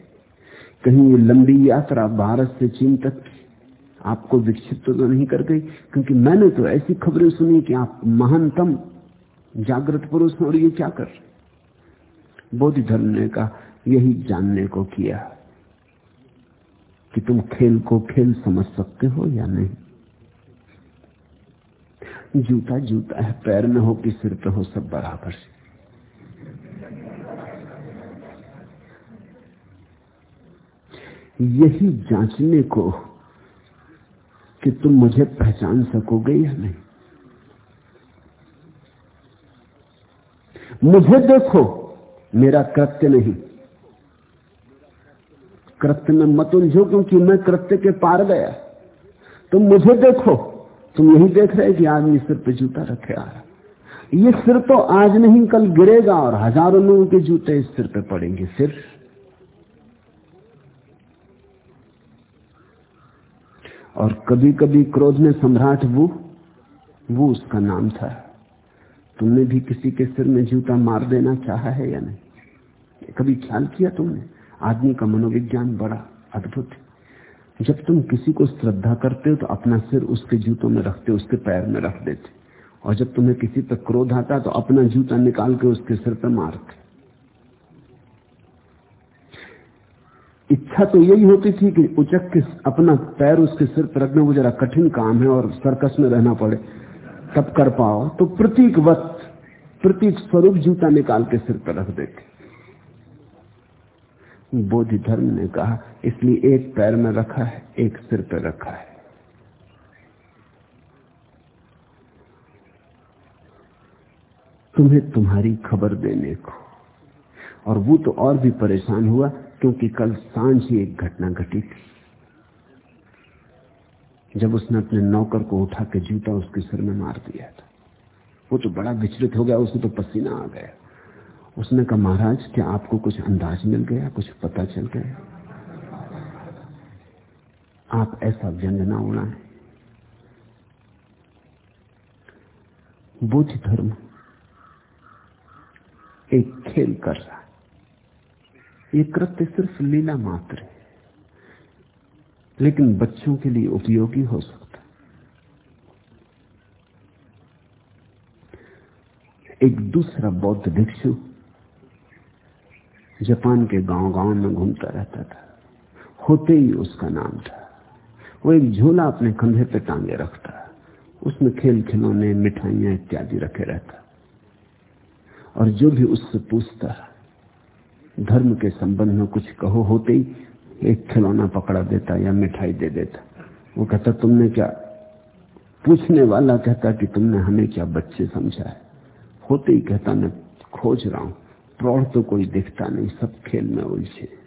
कहीं ये लंबी यात्रा भारत से चीन तक आपको विक्षिप्त तो नहीं कर गई? क्योंकि मैंने तो ऐसी खबरें सुनी कि आप महानतम जागृत पुरुष हैं और ये क्या कर बोधि धर्म ने कहा, यही जानने को किया कि तुम खेल को खेल समझ सकते हो या नहीं। जूता जूता है, पैर में हो कि सिर पे हो, सब बराबर से। यही जांचने को कि तुम मुझे पहचान सकोगे या नहीं? मुझे देखो, मेरा कृत्य नहीं। कृत्य में मत उलझो, क्योंकि मैं कृत्य के पार गया। तुम मुझे देखो, तुम यही देख रहे कि आदमी सिर पे जूता रखे आ रहा ये सिर तो आज नहीं, कल गिरेगा और हज़ारों लोगों के जूते इस सिर पे पड़ेंगे, सिर। और कभी कभी क्रोध में सम्राट वो वो उसका नाम था। तुमने भी किसी के सिर में जूता मार देना चाहा है या नहीं? कभी ख्याल किया तुमने? आदमी का मनोविज्ञान बड़ा अद्भुत है। जब तुम किसी को श्रद्धा करते हो तो अपना सिर उसके जूतों में रखते, उसके पैर में रख देते। और जब तुम्हें किसी पर क्रोध आता तो अपना जूता निकाल के उसके सिर पर मारते। इच्छा तो यही होती थी कि उचक के अपना पैर उसके सिर पर रखना, वो जरा कठिन काम है और सर्कस में रहना पड़े, तब कर पाओ। तो प्रतीक वक्त, प्रतीक स्वरूप जूता निकाल के सिर पर रख देते। बोधि धर्म ने कहा, इसलिए एक पैर में रखा है, एक सिर पर रखा है। तुम्हें तुम्हारी खबर देने को। और वो तो और भी परेशान हुआ क्योंकि कल साँझ ही एक घटना घटी थी। जब उसने अपने नौकर को उठा के जूता उसके सिर में मार दिया था। वो तो बड़ा विचलित हो गया उसे तो पसीना आ गया। उसने कहा, महाराज, क्या आपको कुछ अंदाज मिल गया? कुछ पता चल गया? आप ऐसा व्यंग ना उड़ाए। बुद्ध धर्म एक खेल कर रहा है। ये कृत्य सिर्फ़ लीला मात्र है, लेकिन बच्चों के लिए उपयोगी हो सकता एक दूसरा बौद्ध भिक्षु जापान के गाँव गाँव में घूमता रहता था। होते ही उसका नाम था। वो एक झोला अपने कंधे पे टांगे रखता। उसमें खेल खिलौने, मिठाइयाँ इत्यादि रखे रहता। और जो भी उससे पूछता धर्म के संबंध में कुछ कहो होते ही एक खिलौना पकड़ा देता या मिठाई दे देता। वो कहता, तुमने क्या पूछने वाला कहता कि, तुमने हमें क्या बच्चे समझा है? होते ही कहता, मैं खोज रहा हूँ, प्रौढ़ तो कोई दिखता नहीं, सब खेल में उलझे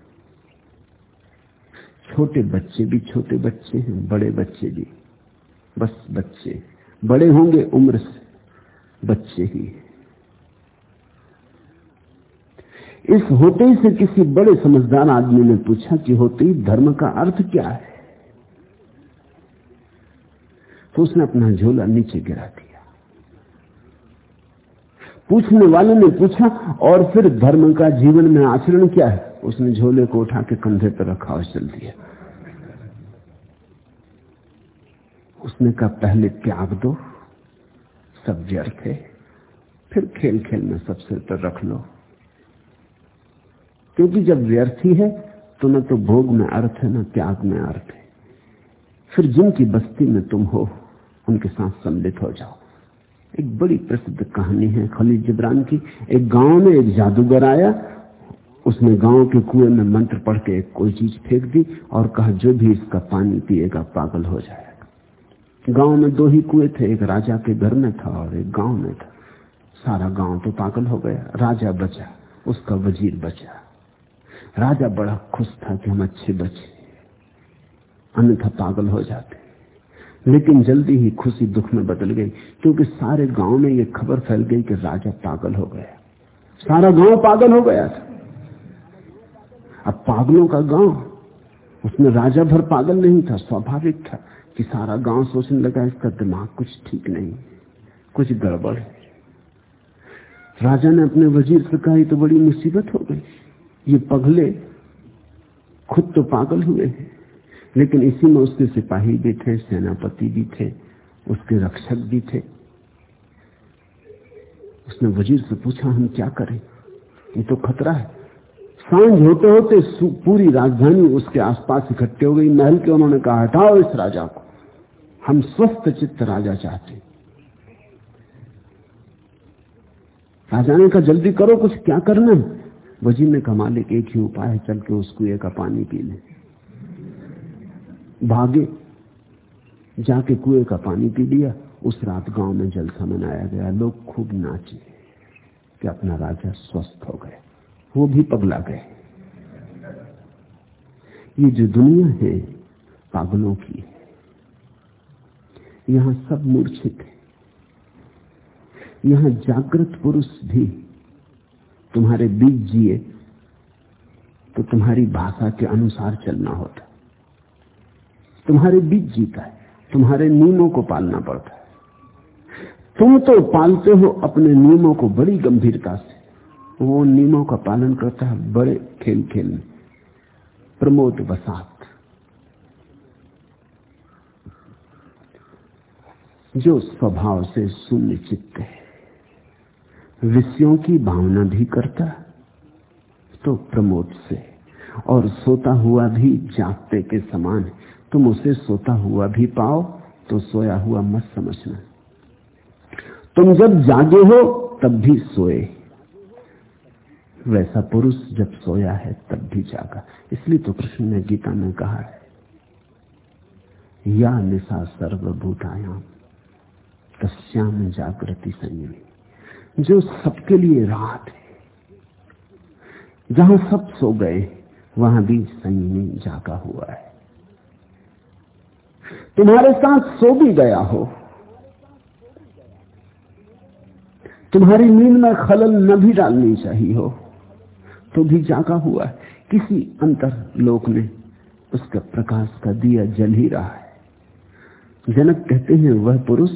छोटे बच्चे भी छोटे बच्चे हैं, बड़े बच्चे भी। बस बच्चे। बड़े होंगे उम्र से बच्चे ही। इस होते ही से किसी बड़े समझदार आदमी ने पूछा कि होते ही धर्म का अर्थ क्या है? तो उसने अपना झोला नीचे गिरा दिया। पूछने वाले ने पूछा, और फिर धर्म का जीवन में आचरण क्या है? उसने झोले को उठा के कंधे पर रखा और चल दिया। उसने कहा, पहले त्याग दो, सब व्यर्थ है, फिर खेल खेल में सब सिर पर रख लो। क्योंकि जब व्यर्थ ही है तो न तो भोग में अर्थ है, न त्याग में अर्थ है। फिर जिनकी बस्ती में तुम हो, उनके साथ सम्मिलित हो जाओ। एक बड़ी प्रसिद्ध कहानी है खलील जिब्रान की। एक गाँव में एक जादूगर आया, उसने गाँव के कुएँ में मंत्र पढ़ के कोई चीज़ फेंक दी और कहा, जो भी इसका पानी पिएगा, पागल हो जाएगा। गाँव में दो ही कुएँ थे, एक राजा के घर में था और एक गाँव में था। सारा गाँव तो पागल हो गया, राजा बचा, उसका वज़ीर बचा। राजा बड़ा खुश था कि हम अच्छे बचे अन्यथा पागल हो जाते। लेकिन जल्दी ही खुशी दुख में बदल गई, क्योंकि सारे गाँव में यह खबर फैल गई कि राजा पागल हो गया। सारा गाँव पागल हो गया था। अब पागलों का गाँव, उसमें राजा भर पागल नहीं था, स्वाभाविक था कि सारा गाँव सोचने लगा, इसका दिमाग कुछ ठीक नहीं कुछ गड़बड़ राजा ने अपने वज़ीर से कहा तो बड़ी मुसीबत हो गई। ये पगले खुद तो पागल हुए हैं। लेकिन इसी में उसके सिपाही भी थे, सेनापति भी थे, उसके रक्षक भी थे। उसने वज़ीर से पूछा, हम क्या करें? ये तो खतरा है। साँझ होते होते पूरी राजधानी उसके आसपास इकट्ठे हो गई। महल के उन्होंने कहा, हटाओ इस राजा को। हम स्वस्थ चित्त राजा चाहते राजा ने कहा जल्दी करो, कुछ क्या करना है? ने कहा, मालिक, एक ही उपाय है, चल के उस कुएँ का पानी पी ले। भागे, जाके कुएँ का पानी पी लिया। उस रात गाँव में जलसा मनाया गया। लोग खूब नाचे कि अपना राजा स्वस्थ हो गए। वो भी पगला गए। ये जो दुनिया है, पागलों की है, यहाँ सब मूर्छित है। यहाँ जागृत पुरुष भी तुम्हारे बीच जिए तो तुम्हारी भाषा के अनुसार चलना होता तुम्हारे बीच जीता है, तुम्हारे नियमों को पालना पड़ता है। तुम तो पालते हो अपने नियमों को बड़ी गंभीरता से। वो नियमों का पालन करता है बड़े खेल खेल में। प्रमोद बसात जो स्वभाव से शून्य चित्त है विषयों की भावना भी करता तो प्रमोद से। और सोता हुआ भी जागते के समान तुम उसे सोता हुआ भी पाओ तो सोया हुआ मत समझना। तुम जब जागे हो, तब भी सोए। वैसा पुरुष जब सोया है, तब भी जागा। इसलिए तो कृष्ण ने गीता में कहा है, या निशा सर्वभूतायाम तस्याम जागृति संयमी। जो सबके लिए रात है। जहाँ सब सो गए, वहाँ भी संयमी जागा हुआ है। तुम्हारे साथ सो भी गया हो। तुम्हारी नींद में खलल न भी डालनी चाहिए हो। तो भी जागा हुआ है। किसी अंतर लोक में उसका प्रकाश का दिया जल ही रहा है। जनक कहते हैं, वह पुरुष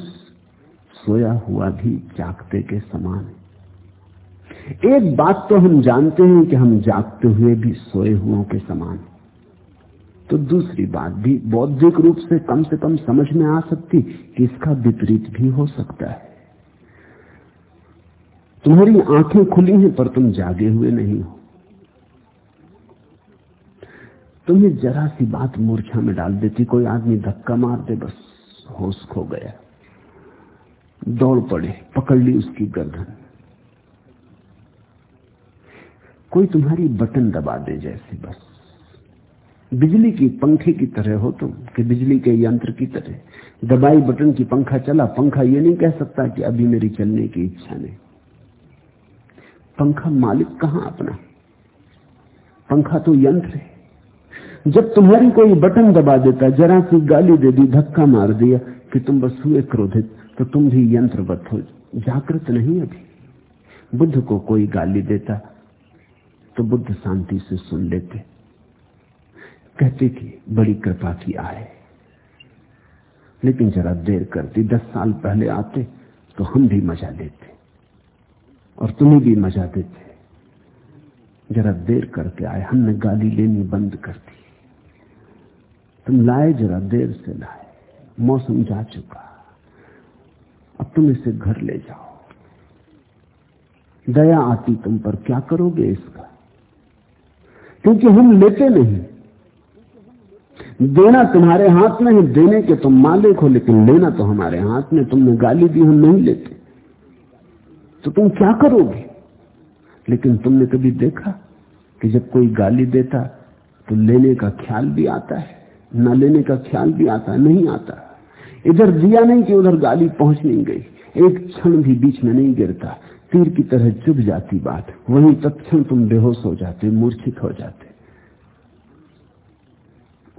सोया हुआ भी जागते के समान है। एक बात तो हम जानते हैं कि हम जागते हुए भी सोए हुओं के समान तो दूसरी बात भी बौद्धिक रूप से कम से कम समझ में आ सकती कि इसका विपरीत भी हो सकता है। तुम्हारी आँखें खुली हैं पर तुम जागे हुए नहीं हो। तुम्हें जरा सी बात मूर्छा में डाल देती, कोई आदमी धक्का मार दे, बस होश खो गया। दौड़ पड़े, पकड़ ली उसकी गर्दन। कोई तुम्हारी बटन दबा दे जैसे बस। बिजली की पंखे की तरह हो तुम, कि बिजली के यंत्र की तरह। दबाई बटन की पंखा चला, पंखा ये नहीं कह सकता कि अभी मेरी चलने की इच्छा नहीं। पंखा मालिक कहाँ अपना? पंखा तो यंत्र है। जब तुम्हारी कोई बटन दबा देता, जरा सी गाली दे दी, धक्का मार दिया, कि तुम बस हुए क्रोधित। तो तुम भी यंत्रवत हो जागृत नहीं अभी। बुद्ध को कोई गाली देता तो बुद्ध शांति से सुन लेते। कहते कि बड़ी कृपा की आए लेकिन जरा देर करती दस साल पहले आते तो हम भी मज़ा लेते। और तुम्हें भी मज़ा देते। जरा देर करके आए, हमने गाली लेनी बंद कर दी। तुम लाए, जरा देर से लाए। मौसम जा चुका। अब तुम इसे घर ले जाओ। दया आती तुम पर। क्या करोगे इसका? क्योंकि हम लेते नहीं। देना तुम्हारे हाथ में है देने के तुम मालिक हो, लेकिन लेना तो हमारे हाथ में। तुमने गाली दी, हम नहीं लेते। तो तुम क्या करोगे? लेकिन तुमने कभी देखा कि जब कोई गाली देता तो लेने का ख्याल भी आता है, न लेने का ख्याल भी आता, नहीं आता। इधर दिया नहीं कि उधर गाली पहुँच नहीं गई। एक क्षण भी बीच में नहीं गिरता। तीर की तरह चुभ जाती बात। वहीं तत्क्षण तुम बेहोश हो जाते, मूर्छित हो जाते।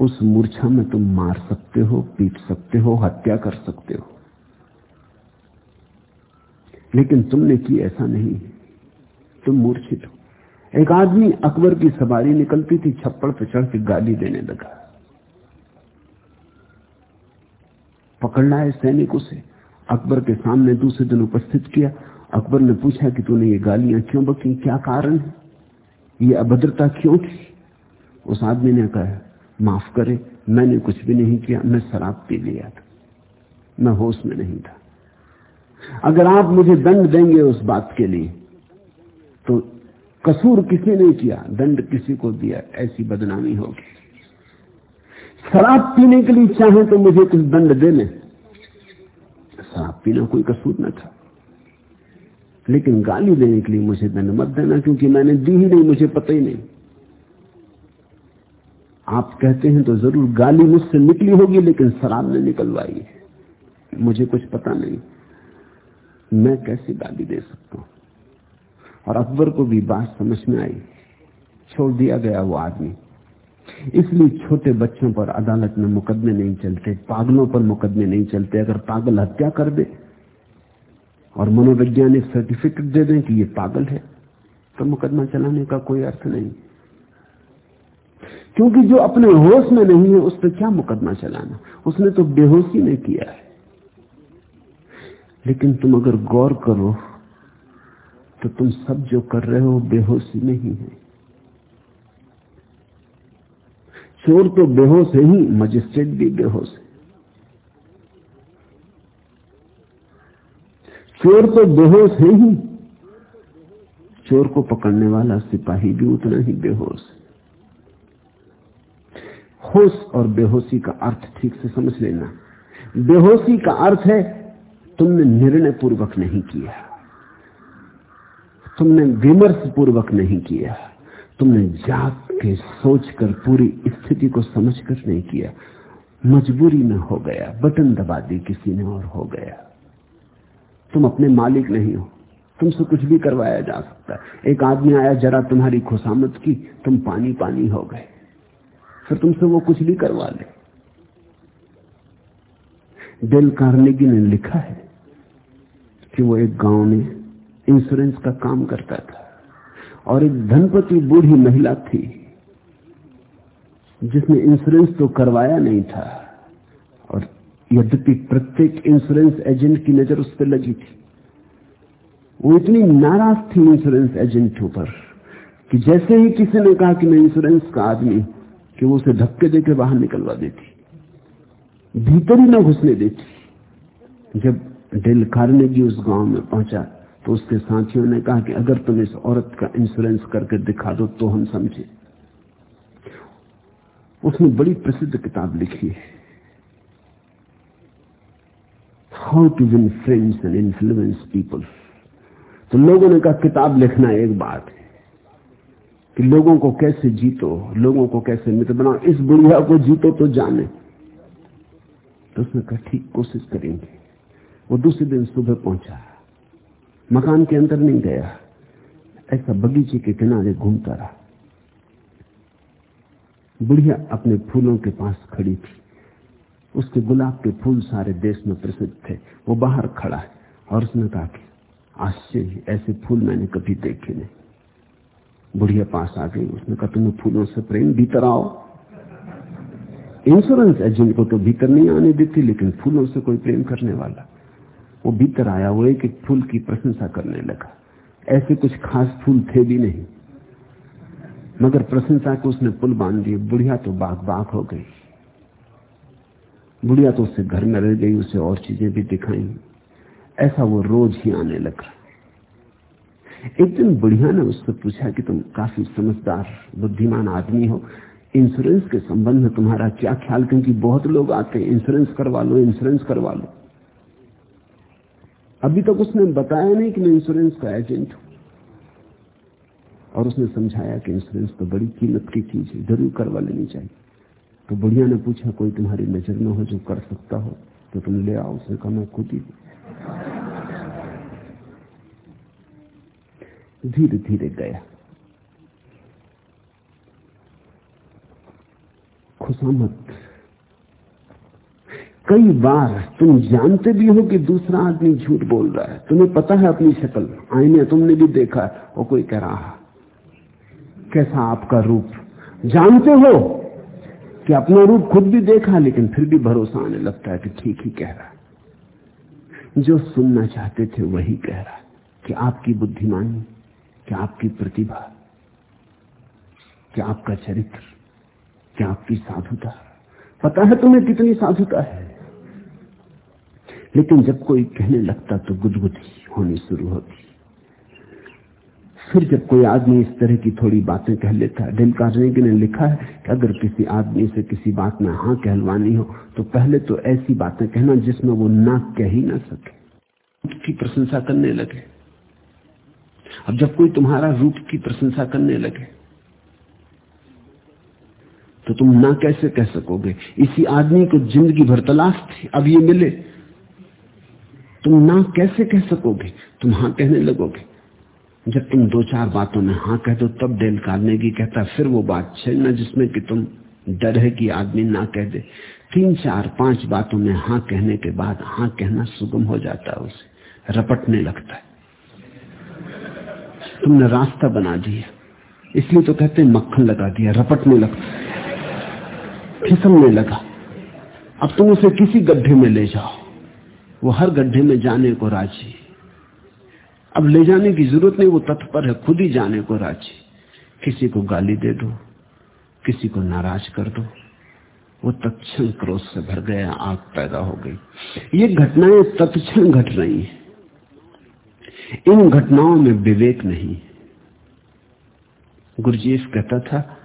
उस मूर्छा में तुम मार सकते हो, पीट सकते हो, हत्या कर सकते हो। लेकिन तुमने की ऐसा नहीं। तुम मूर्छित हो। एक आदमी अकबर की सवारी निकलती थी, छप्पड़ पे चढ़ के गाली देने लगा। पकड़ना है सैनिक उसे अकबर के सामने दूसरे दिन उपस्थित किया। अकबर ने पूछा कि तूने ये गालियाँ क्यों बकी? क्या कारण है? ये अभद्रता क्यों थी? उस आदमी ने कहा, माफ़ करे, मैंने कुछ भी नहीं किया, मैं शराब पी लिया था। मैं होश में नहीं था। अगर आप मुझे दंड देंगे उस बात के लिए तो कसूर किसी ने किया? दंड किसी को दिया? ऐसी बदनामी होगी। शराब पीने के लिए चाहे तो मुझे कुछ दंड दे लें। शराब पीना कोई कसूर न था। लेकिन गाली देने के लिए मुझे दंड मत देना, क्योंकि मैंने दी ही नहीं, मुझे पता ही नहीं। आप कहते हैं तो ज़रूर गाली मुझसे निकली होगी, लेकिन शराब ने निकलवाई। है मुझे कुछ पता नहीं। मैं कैसे गाली दे सकता हूँ? और अकबर को भी बात समझ में आई। छोड़ दिया गया वो आदमी। इसलिए छोटे बच्चों पर अदालत में मुकदमे नहीं चलते, पागलों पर मुकदमे नहीं चलते। अगर पागल हत्या कर दे और मनोवैज्ञानिक सर्टिफिकेट दे दें कि ये पागल है तो मुकदमा चलाने का कोई अर्थ नहीं। क्योंकि जो अपने होश में नहीं है, उस पर क्या मुकदमा चलाना? उसने तो बेहोशी में किया है। लेकिन तुम अगर गौर करो तो तुम सब जो कर रहे हो बेहोशी में ही है चोर तो बेहोश है ही, मजिस्ट्रेट भी बेहोश है। चोर तो बेहोश है ही, चोर को पकड़ने वाला सिपाही भी उतना ही बेहोश है। होश और बेहोशी का अर्थ ठीक से समझ लेना। बेहोशी का अर्थ है, तुमने निर्णय पूर्वक नहीं किया। तुमने विमर्श पूर्वक नहीं किया। तुमने जाग के सोचकर, पूरी स्थिति को समझकर नहीं किया। मजबूरी में हो गया, बटन दबा दी किसी ने और हो गया। तुम अपने मालिक नहीं हो, तुमसे कुछ भी करवाया जा सकता। है एक आदमी आया, जरा तुम्हारी खुशामद की, तुम पानी पानी हो गए। फिर तुमसे वो कुछ भी करवा ले। डेल कार्नेगी ने लिखा है कि वो एक गाँव में इंश्योरेंस का काम करता था। और एक धनपति बूढ़ी महिला थी। जिसने इंश्योरेंस तो करवाया नहीं था। और यद्यपि प्रत्येक इंश्योरेंस एजेंट की नज़र उस पर लगी थी। वो इतनी नाराज़ थी इंश्योरेंस एजेंट पर कि जैसे ही किसी ने कहा कि मैं इंश्योरेंस का आदमी कि वो उसे धक्के देके बाहर निकलवा देती। भीतर ही न घुसने देती। जब डेल कार्नेगी उस गाँव में पहुँचा तो उसके साथियों ने कहा कि अगर तुम इस औरत का इंश्योरेंस करके दिखा दो तो हम समझे। उसने बड़ी प्रसिद्ध किताब लिखी है। How to win friends and influence people तो लोगों ने कहा, किताब लिखना एक बात है कि लोगों को कैसे जीतो, लोगों को कैसे मित्र बनाओ, इस बुढ़िया को जीतो तो जाने। तो उसने कहा, ठीक, कोशिश करेंगे। वो दूसरे दिन सुबह पहुँचा। मकान के अंदर नहीं गया। ऐसा बगीचे के किनारे घूमता रहा। बुढ़िया अपने फूलों के पास खड़ी थी। उसके गुलाब के फूल सारे देश में प्रसिद्ध थे। वो बाहर खड़ा है और उसने कहा कि, आश्चर्य, ऐसे फूल मैंने कभी देखे नहीं। बुढ़िया पास आ गई। उसने कहा, तुम्हें फूलों से प्रेम भीतर आओ। इंश्योरेंस एजेंट को तो भीतर नहीं आने देती, लेकिन फूलों से कोई प्रेम करने वाला। वो भीतर आया, वो एक एक फूल की प्रशंसा करने लगा। ऐसे कुछ खास फूल थे भी नहीं। मगर प्रशंसा को उसने पुल बाँध दिए। बुढ़िया तो बाग बाग हो गई। बुढ़िया तो उससे घर में रह गई, उसे और चीज़ें भी दिखाई। ऐसा वो रोज ही आने लगा। एक दिन बुढ़िया ने उससे पूछा कि तुम काफ़ी समझदार, बुद्धिमान आदमी हो। इंश्योरेंस के संबंध में तुम्हारा क्या ख्याल? क्योंकि बहुत लोग आते हैं, इंश्योरेंस करवा लो, इंश्योरेंस करवा लो। अभी तक उसने बताया नहीं कि मैं इंश्योरेंस का एजेंट हूँ। और उसने समझाया कि इंश्योरेंस तो बड़ी कीमत की चीज़ है, ज़रूर करवा लेनी चाहिए। तो बुढ़िया ने पूछा, कोई तुम्हारी नज़र में हो जो कर सकता हो तो तुम ले आओ, उसने कहा, मैं खुद ही धीरे धीरे गया। खुशामत कई बार तुम जानते भी हो कि दूसरा आदमी झूठ बोल रहा है। तुम्हें पता है अपनी शक्ल, आईने तुमने भी देखा और कोई कह रहा कैसा आपका रूप? जानते हो कि अपना रूप खुद भी देखा, लेकिन फिर भी भरोसा आने लगता है कि ठीक ही कह रहा जो सुनना चाहते थे वही कह रहा कि आपकी बुद्धिमानी क्या आपकी प्रतिभा क्या आपका चरित्र क्या आपकी साधुता। पता है तुम्हें कितनी साधुता है? लेकिन जब कोई कहने लगता तो गुदगुदी होनी शुरू होती। फिर जब कोई आदमी इस तरह की थोड़ी बातें कह लेता है दिल कार्नेगी ने लिखा है कि अगर किसी आदमी से किसी बात में हाँ कहलवानी हो तो पहले तो ऐसी बातें कहना जिसमें वो ना कह ही ना सके। की प्रशंसा करने लगे। अब जब कोई तुम्हारा रूप की प्रशंसा करने लगे तो तुम ना कैसे कह सकोगे? इसी आदमी को ज़िंदगी भर तलाश थी, अब ये मिले। तुम ना कैसे कह सकोगे? तुम हाँ कहने लगोगे। जब तुम दो चार बातों में हाँ कह दो, तब डेल की कहता, फिर वो बात छेड़ना जिसमें कि तुम डर है कि आदमी ना कह दे। तीन चार पाँच बातों में हाँ कहने के बाद हाँ कहना सुगम हो जाता है उसे, रपटने लगता है। तुमने रास्ता बना दिया, इसलिए तो कहते हैं मक्खन लगा दिया, रपटने लगता फिसलने लगा। अब तुम उसे किसी गड्ढे में ले जाओ, वो हर गड्ढे में जाने को राज़ी अब ले जाने की ज़रूरत नहीं, वो तत्पर है, खुद ही जाने को राज़ी। किसी को गाली दे दो, किसी को नाराज़ कर दो, वो तत्क्षण क्रोध से भर गया, आग पैदा हो गई। ये घटनाएँ तत्क्षण घट रही हैं। इन घटनाओं में विवेक नहीं। गुरुजीफ कहता था,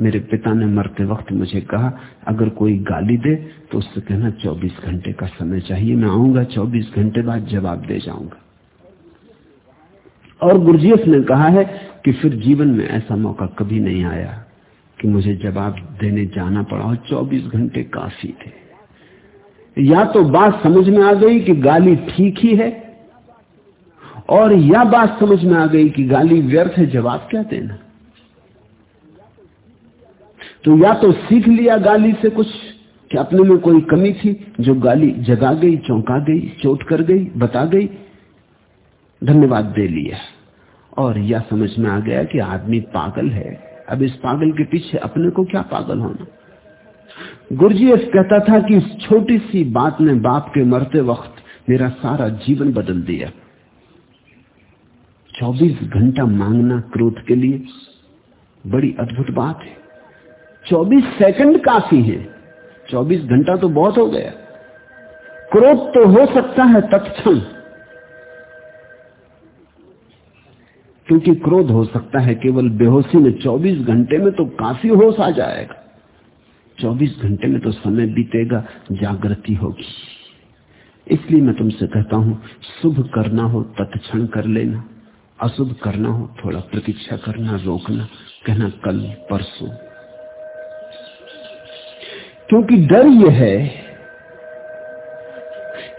मेरे पिता ने मरते वक्त मुझे कहा, अगर कोई गाली दे तो उससे कहना 24 घंटे का समय चाहिए, मैं आऊँगा 24 घंटे बाद जवाब दे जाऊँगा। और गुरजीएफ ने कहा है कि फिर जीवन में ऐसा मौका कभी नहीं आया कि मुझे जवाब देने जाना पड़ा। और 24 घंटे काफ़ी थे। या तो बात समझ में आ गई कि गाली ठीक ही है, और या बात समझ में आ गई कि गाली व्यर्थ है, जवाब क्या देना? तो या तो सीख लिया गाली से कुछ कि अपने में कोई कमी थी, जो गाली जगा गई, चौंका गई, चोट कर गई, बता गई धन्यवाद दे लिया और यह समझ में आ गया कि आदमी पागल है। अब इस पागल के पीछे अपने को क्या पागल होना? गुरुजी कहता था कि इस छोटी सी बात ने बाप के मरते वक्त मेरा सारा जीवन बदल दिया। 24 घंटा मांगना क्रोध के लिए बड़ी अद्भुत बात है। 24 सेकंड काफ़ी है। 24 घंटा तो बहुत हो गया। क्रोध तो हो सकता है तत्क्षण। क्योंकि क्रोध हो सकता है, केवल बेहोशी में 24 घंटे में तो काफ़ी होश आ जाएगा। 24 घंटे में तो समय बीतेगा, जागृति होगी। इसलिए मैं तुमसे कहता हूँ, शुभ करना हो, तत्क्षण कर लेना। अशुभ करना हो, थोड़ा प्रतीक्षा करना, रोकना, कहना, कल परसों। क्योंकि डर यह है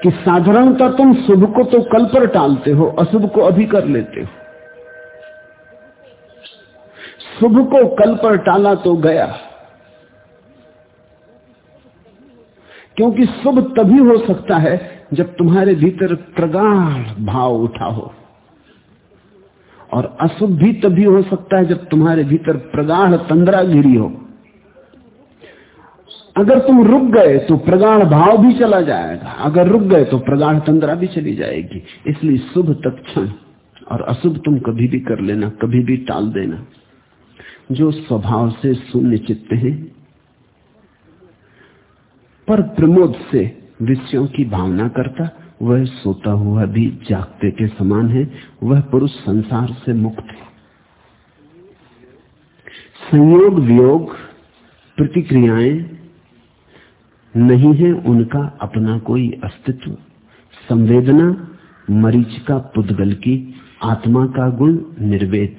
कि साधारणता तुम शुभ को तो कल पर टालते हो, अशुभ को अभी कर लेते हो। शुभ को कल पर टाला तो गया। क्योंकि शुभ तभी हो सकता है जब तुम्हारे भीतर प्रगाढ़ भाव उठा हो। और अशुभ भी तभी हो सकता है जब तुम्हारे भीतर प्रगाढ़ तंद्रा गिरी हो। अगर तुम रुक गए तो प्रगाढ़ भाव भी चला जाएगा। अगर रुक गए तो प्रगाढ़ तंद्रा भी चली जाएगी। इसलिए शुभ तत्क्षण और अशुभ तुम कभी भी कर लेना, कभी भी टाल देना। जो स्वभाव से शून्य चित्त है, पर प्रमोद से विषयों की भावना करता, वह सोता हुआ भी जागते के समान है, वह पुरुष संसार से मुक्त है। संयोग वियोग प्रतिक्रियाएँ नहीं है उनका अपना कोई अस्तित्व, संवेदना मरीच का पुद्गल की आत्मा का गुण निर्वेद।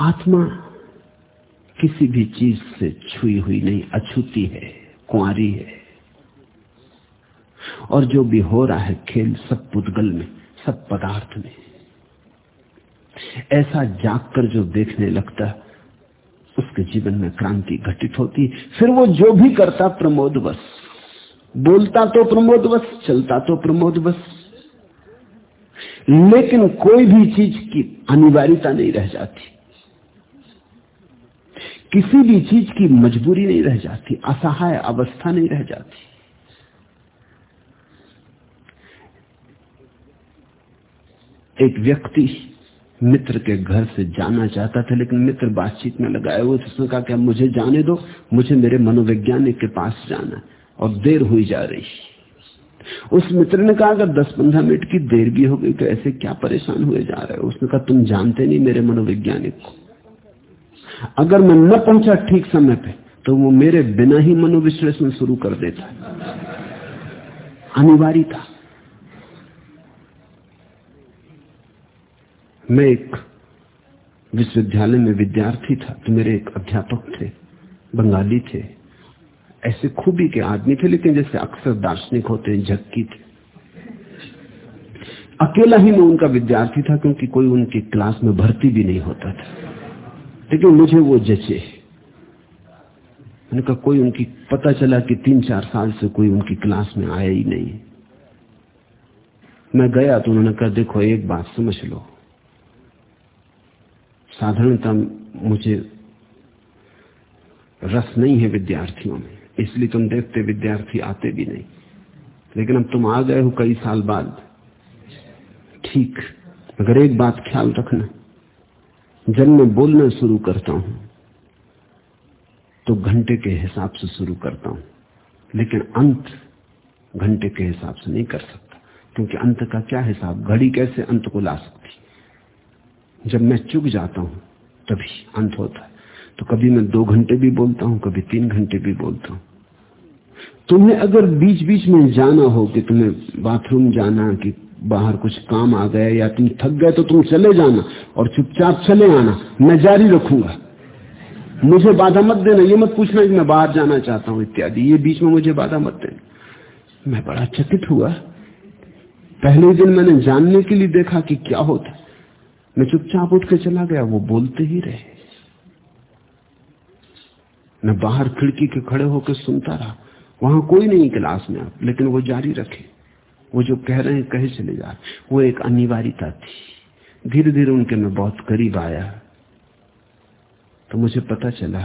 आत्मा किसी भी चीज़ से छुई हुई नहीं, अछूती है कुआरी है। और जो भी हो रहा है खेल, सब पुद्गल में, सब पदार्थ में। ऐसा जागकर जो देखने लगता, उसके जीवन में क्रांति घटित होती, फिर वो जो भी करता प्रमोदवश बोलता तो प्रमोदवश चलता तो प्रमोदवश लेकिन कोई भी चीज़ की अनिवार्यता नहीं रह जाती। किसी भी चीज़ की मजबूरी नहीं रह जाती, असहाय अवस्था नहीं रह जाती। एक व्यक्ति मित्र के घर से जाना चाहता था, लेकिन मित्र बातचीत में लगाए हुए उसने कहा कि मुझे जाने दो? मुझे मेरे मनोवैज्ञानिक के पास जाना और देर हुई जा रही। उस मित्र ने कहा, अगर 10-15 मिनट की देर भी हो गई तो ऐसे क्या परेशान हुए जा रहे हो? उसने कहा, तुम जानते नहीं मेरे मनोवैज्ञानिक को। अगर मैं न पहुँचा ठीक समय पे तो वो मेरे बिना ही मनोविश्लेषण शुरू कर देता। अनिवार्य था। मैं एक विश्वविद्यालय में विद्यार्थी था तो मेरे एक अध्यापक थे, बंगाली थे। ऐसे खूबी के आदमी थे, लेकिन जैसे अक्सर दार्शनिक होते हैं, झक्की थे। अकेला ही मैं उनका विद्यार्थी था, क्योंकि कोई उनकी क्लास में भर्ती भी नहीं होता था। लेकिन मुझे वो जचे। उनका कोई उनकी, पता चला कि तीन चार साल से कोई उनकी क्लास में आया ही नहीं। मैं गया तो उन्होंने कहा, देखो, एक बात समझ लो। साधारणतः मुझे रस नहीं है विद्यार्थियों में, इसलिए तुम देखते विद्यार्थी आते भी नहीं। लेकिन अब तुम आ गए हो कई साल बाद। ठीक अगर एक बात ख्याल रखना। जब मैं बोलना शुरू करता हूँ तो घंटे के हिसाब से शुरू करता हूँ, लेकिन अंत घंटे के हिसाब से नहीं कर सकता, क्योंकि अंत का क्या हिसाब, घड़ी कैसे अंत को ला सकती? जब मैं चुक जाता हूँ, तभी अंत होता है। तो कभी मैं दो घंटे भी बोलता हूँ, कभी तीन घंटे भी बोलता हूँ। तुम्हें अगर बीच बीच में जाना हो कि तुम्हें बाथरूम जाना, कि बाहर कुछ काम आ गया या तुम थक गए तो तुम चले जाना और चुपचाप चले आना। मैं जारी रखूँगा। मुझे बाधा मत देना, ये मत पूछना कि मैं बाहर जाना चाहता हूँ इत्यादि। ये बीच में मुझे बाधा मत देना। मैं बड़ा चकित हुआ। पहले दिन मैंने जानने के लिए देखा कि क्या होता मैं चुपचाप उठ के चला गया, वो बोलते ही रहे। मैं बाहर खिड़की के खड़े होकर सुनता रहा। वहाँ कोई नहीं क्लास में आप लेकिन वो जारी रखे। वो जो कह रहे हैं, कहे चले जा। वो एक अनिवार्यता थी। धीरे धीरे उनके मैं बहुत करीब आया। तो मुझे पता चला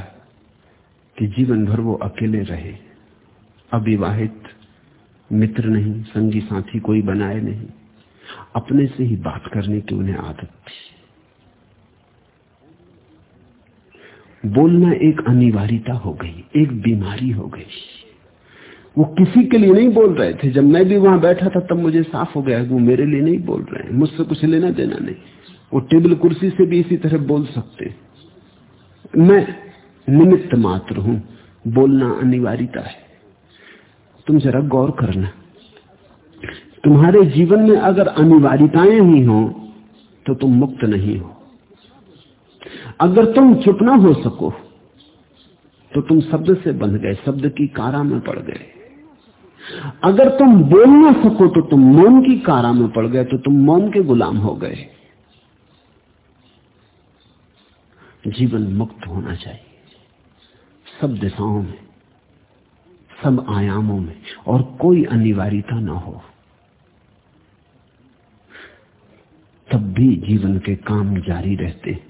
कि जीवन भर वो अकेले रहे। अविवाहित, मित्र नहीं, संगी साथी कोई बनाए नहीं। अपने से ही बात करने की उन्हें आदत थी। बोलना एक अनिवार्यता हो गई, एक बीमारी हो गई। वो किसी के लिए नहीं बोल रहे थे। जब मैं भी वहाँ बैठा था, तब मुझे साफ़ हो गया वो मेरे लिए नहीं बोल रहे हैं। मुझसे कुछ लेना देना नहीं। वो टेबल कुर्सी से भी इसी तरह बोल सकते। मैं निमित्त मात्र हूँ। बोलना अनिवार्यता है। तुम जरा गौर करना। तुम्हारे जीवन में अगर अनिवार्यताएँ ही हो तो तुम मुक्त नहीं हो। अगर तुम चुप ना हो सको तो तुम शब्द से बंध गए, शब्द की कारा में पड़ गए। अगर तुम बोल ना सको तो तुम मौन की कारा में पड़ गए तो तुम मौन के गुलाम हो गए। जीवन मुक्त होना चाहिए। सब दिशाओं में, सब आयामों में, और कोई अनिवार्यता ना हो। तब भी जीवन के काम जारी रहते।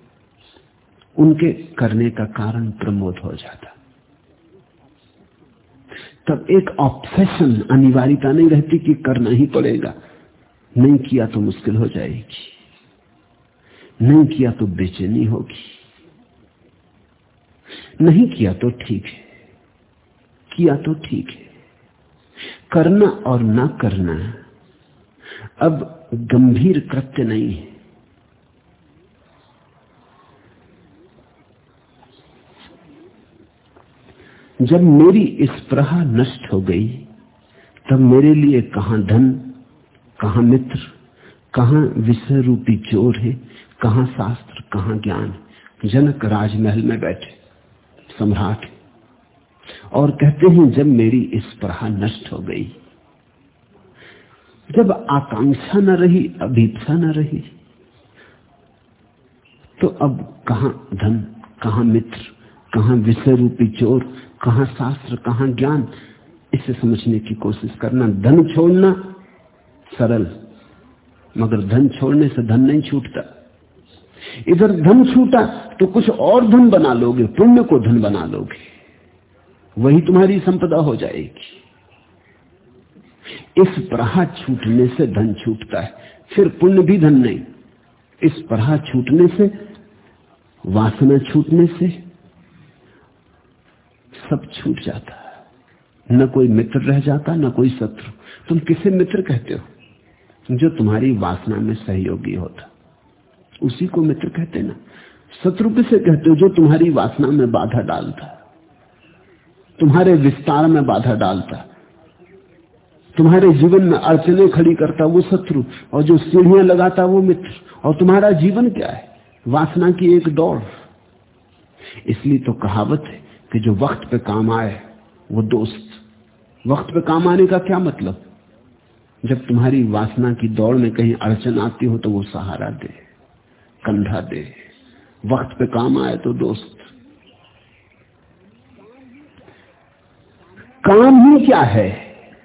उनके करने का कारण प्रमोद हो जाता। तब एक ऑप्सेशन अनिवार्यता नहीं रहती कि करना ही पड़ेगा। नहीं किया तो मुश्किल हो जाएगी। नहीं किया तो बेचैनी होगी। नहीं किया तो ठीक है। किया तो ठीक है। करना और ना करना, अब गंभीर कृत्य नहीं है। जब मेरी स्प्रहा नष्ट हो गई, तब मेरे लिए कहा धन, कहा मित्र, कहा विषय रूपी चोर है, कहा शास्त्र, कहा ज्ञान, जनक राजमहल में बैठे, सम्राट और कहते हैं, जब मेरी स्प्रहा नष्ट हो गई, जब आकांक्षा न रही, अभीपसा न रही तो अब कहा धन, कहा मित्र कहा विषय रूपी चोर, कहा शास्त्र, कहा ज्ञान, इसे समझने की कोशिश करना। धन छोड़ना सरल, मगर धन छोड़ने से धन नहीं छूटता। इधर धन छूटा तो कुछ और धन बना लोगे, पुण्य को धन बना लोगे। वही तुम्हारी संपदा हो जाएगी। इस प्रहा छूटने से धन छूटता है, फिर पुण्य भी धन नहीं। इस तरह छूटने से, वासना छूटने से सब छूट जाता है। न कोई मित्र रह जाता, न कोई शत्रु। तुम किसे मित्र कहते हो? जो तुम्हारी वासना में सहयोगी होता। उसी को मित्र कहते ना। शत्रु किसे कहते हो जो तुम्हारी वासना में बाधा डालता? तुम्हारे विस्तार में बाधा डालता। तुम्हारे जीवन में अड़चने खड़ी करता वो शत्रु, और जो सीढ़ियाँ लगाता वो मित्र। और तुम्हारा जीवन क्या है? वासना की एक दौड़। इसलिए तो कहावत है कि जो वक्त पे काम आए, वो दोस्त। वक्त पे काम आने का क्या मतलब? जब तुम्हारी वासना की दौड़ में कहीं अड़चन आती हो तो वो सहारा दे, कंधा दे। वक्त पे काम आए तो दोस्त। काम ही क्या है?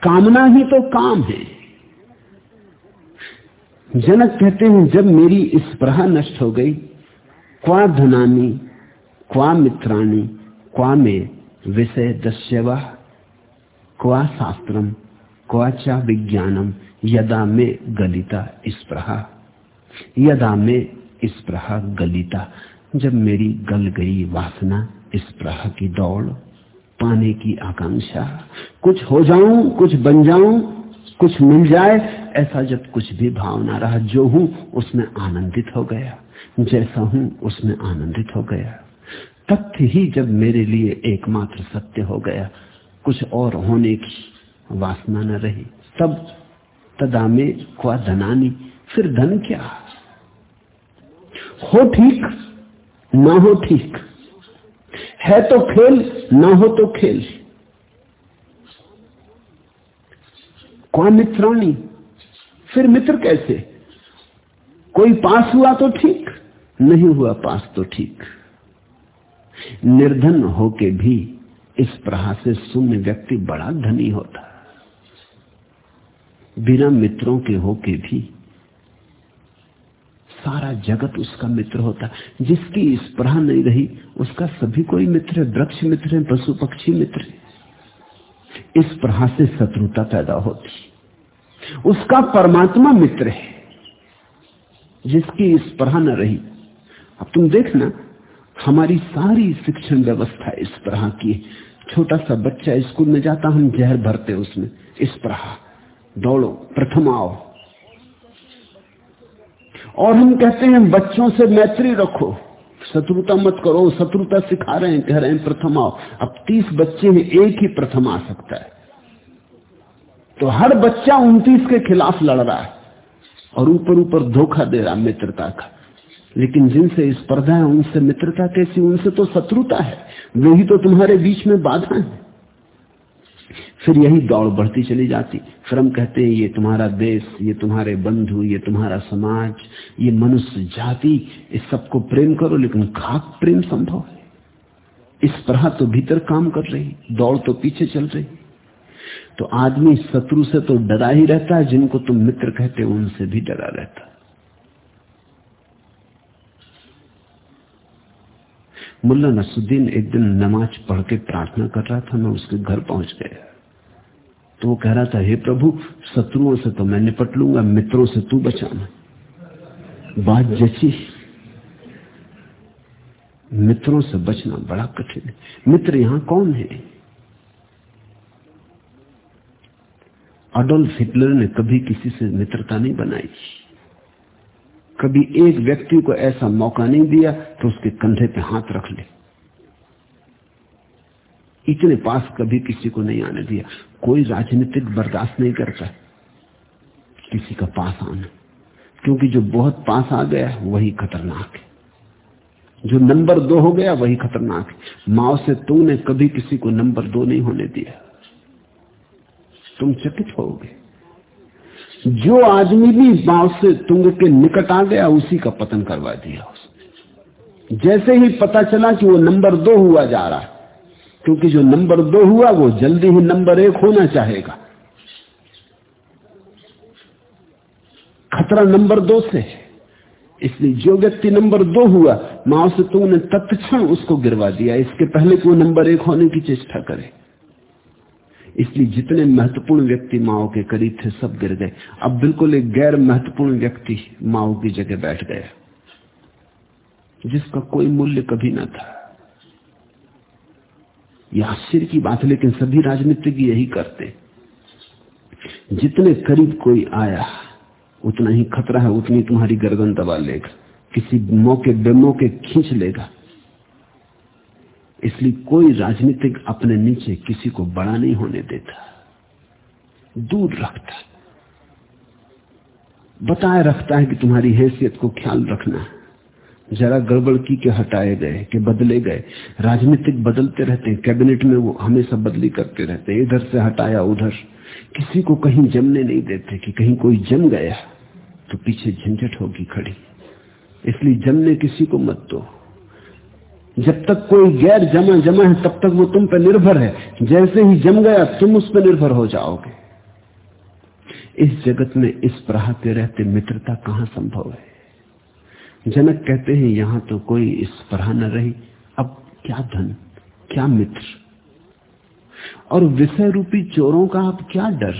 कामना ही तो काम है। जनक कहते हैं, जब मेरी इस स्प्रहा नष्ट हो गई, क्वा धनानी, क्वा मित्राणी क्वा में विषय दस्यवा क्वा शास्त्रम क्वाचा विज्ञानम यदा में गलिता स्प्रहा यदा में स्प्रहा गलिता, जब मेरी गल गई वासना स्प्रहा की दौड़, पाने की आकांक्षा, कुछ हो जाऊँ, कुछ बन जाऊँ, कुछ मिल जाए, ऐसा जब कुछ भी भाव ना रहा, जो हूँ, उसमें आनंदित हो गया। जैसा हूँ, उसमें आनंदित हो गया। तथ्य ही जब मेरे लिए एकमात्र सत्य हो गया, कुछ और होने की वासना न रही। तब तदा में क्वा धनानी, फिर धन क्या? हो ठीक, ना हो ठीक। है तो खेल, ना हो तो खेल। क्वा मित्राणी? फिर मित्र कैसे? कोई पास हुआ तो ठीक, नहीं हुआ पास तो ठीक। निर्धन होके भी इस प्रहा से शून्य व्यक्ति बड़ा धनी होता। बिना मित्रों के होके भी सारा जगत उसका मित्र होता। जिसकी इस स्प्रहा नहीं रही, उसका सभी कोई मित्र है, वृक्ष मित्र है, पशु पक्षी मित्र है। इस प्रहा से शत्रुता पैदा होती। उसका परमात्मा मित्र है। जिसकी इस स्प्रहा न रही। अब तुम देखना हमारी सारी शिक्षण व्यवस्था इस तरह की छोटा सा बच्चा स्कूल में जाता, हम जहर भरते उसमें। इस तरह। दौड़ो, प्रथम आओ। और हम कहते हैं, बच्चों से मैत्री रखो। शत्रुता मत करो, शत्रुता सिखा रहे हैं, कह रहे हैं, प्रथम आओ। अब तीस बच्चे हैं एक ही प्रथम आ सकता है। तो हर बच्चा उनतीस के खिलाफ लड़ रहा है। और ऊपर ऊपर धोखा दे रहा मित्रता का। लेकिन जिनसे स्पर्धा है, उनसे मित्रता कैसी, उनसे तो शत्रुता है। वही तो तुम्हारे बीच में बाधा है। फिर यही दौड़ बढ़ती चली जाती। फिर हम कहते हैं, ये तुम्हारा देश, ये तुम्हारे बंधु, ये तुम्हारा समाज, ये मनुष्य जाति, इस सबको प्रेम करो, लेकिन खाक प्रेम संभव है। इस तरह तो भीतर काम कर रही, दौड़ तो पीछे चल रही। तो आदमी शत्रु से तो डरा ही रहता है, जिनको तुम मित्र कहते हो, उनसे भी डरा रहता मुल्ला नसुद्दीन एक दिन नमाज़ पढ़ के प्रार्थना कर रहा था, मैं उसके घर पहुँच गया। तो वो कह रहा था, हे प्रभु, शत्रुओं से तो मैं निपट लूँगा, मित्रों से तू बचाना। बात जची मित्रों से बचना बड़ा कठिन है। मित्र यहाँ कौन है? अडोल्फ हिटलर ने कभी किसी से मित्रता नहीं बनाई। कभी एक व्यक्ति को ऐसा मौका नहीं दिया तो उसके कंधे पे हाथ रख ले। इतने पास कभी किसी को नहीं आने दिया। कोई राजनीतिक बर्दाश्त नहीं करता। किसी का पास आना। क्योंकि जो बहुत पास आ गया, वही खतरनाक है। जो नंबर दो हो गया, वही खतरनाक है। माओ से तू ने कभी किसी को नंबर दो नहीं होने दिया। तुम चकित होगे जो आदमी भी माओ से तुंग के निकट आ गया, उसी का पतन करवा दिया उसने। जैसे ही पता चला कि वो नंबर दो हुआ जा रहा है, क्योंकि जो नंबर दो हुआ, वो जल्दी ही नंबर एक होना चाहेगा। खतरा नंबर दो से है। इसलिए जो व्यक्ति नंबर दो हुआ माओ से तुमने तत्क्षण उसको गिरवा दिया। इसके पहले कि वो नंबर एक होने की चेष्टा करे। इसलिए जितने महत्वपूर्ण व्यक्ति माओ के करीब थे, सब गिर गए। अब बिल्कुल एक गैर महत्वपूर्ण व्यक्ति माओ की जगह बैठ गया। जिसका कोई मूल्य कभी ना था। यह आश्चर्य की बात लेकिन सभी राजनीतिक यही करते। जितने करीब कोई आया, उतना ही खतरा है, उतनी तुम्हारी गर्दन दबा लेगा। किसी मौके, बेमौके खींच लेगा। इसलिए कोई राजनीतिक अपने नीचे किसी को बड़ा नहीं होने देता। दूर रखता बताए रखता है कि तुम्हारी हैसियत को ख्याल रखना जरा गड़बड़ की के हटाए गए, के बदले गए। राजनीतिक बदलते रहते हैं, कैबिनेट में वो हमेशा बदली करते रहते हैं। इधर से हटाया, उधर। किसी को कहीं जमने नहीं देते कि कहीं कोई जम गया तो पीछे झंझट होगी खड़ी। इसलिए जमने किसी को मत दो। जब तक कोई गैर जमा जमा है, तब तक वो तुम पर निर्भर है। जैसे ही जम गया, तुम उस पर निर्भर हो जाओगे। इस जगत में इस प्रहा के रहते मित्रता कहाँ संभव है? जनक कहते हैं, यहाँ तो कोई इस तरह न रही। अब क्या धन, क्या मित्र? और विषय रूपी चोरों का अब क्या डर?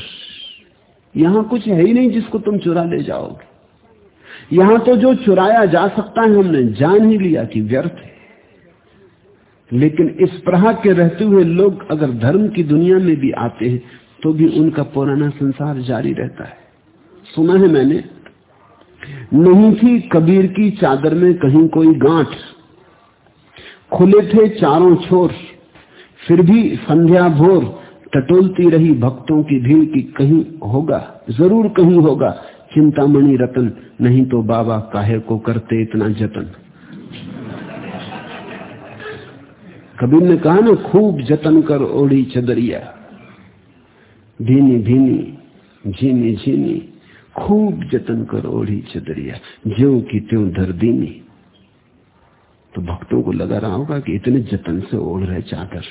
यहाँ कुछ है ही नहीं जिसको तुम चुरा ले जाओगे। यहाँ तो जो चुराया जा सकता है, हमने जान ही लिया कि व्यर्थ है। लेकिन इस प्रहा के रहते हुए लोग अगर धर्म की दुनिया में भी आते हैं तो भी उनका पुराना संसार जारी रहता है। सुना है मैंने, नहीं थी कबीर की चादर में कहीं कोई गांठ। खुले थे चारों छोर, फिर भी संध्या भोर टटोलती रही भक्तों की भीड़ की कहीं होगा, ज़रूर कहीं होगा। चिंतामणि रतन, नहीं तो बाबा काहे को करते इतना जतन। कबीर ने कहा ना, खूब जतन कर ओढ़ी चदरिया। भीनी भीनी झीनी झीनी खूब जतन कर ओढ़ी चदरिया। ज्यो की त्यों धर दीनी। तो भक्तों को लगा रहा होगा कि इतने जतन से ओढ़ रहे चादर।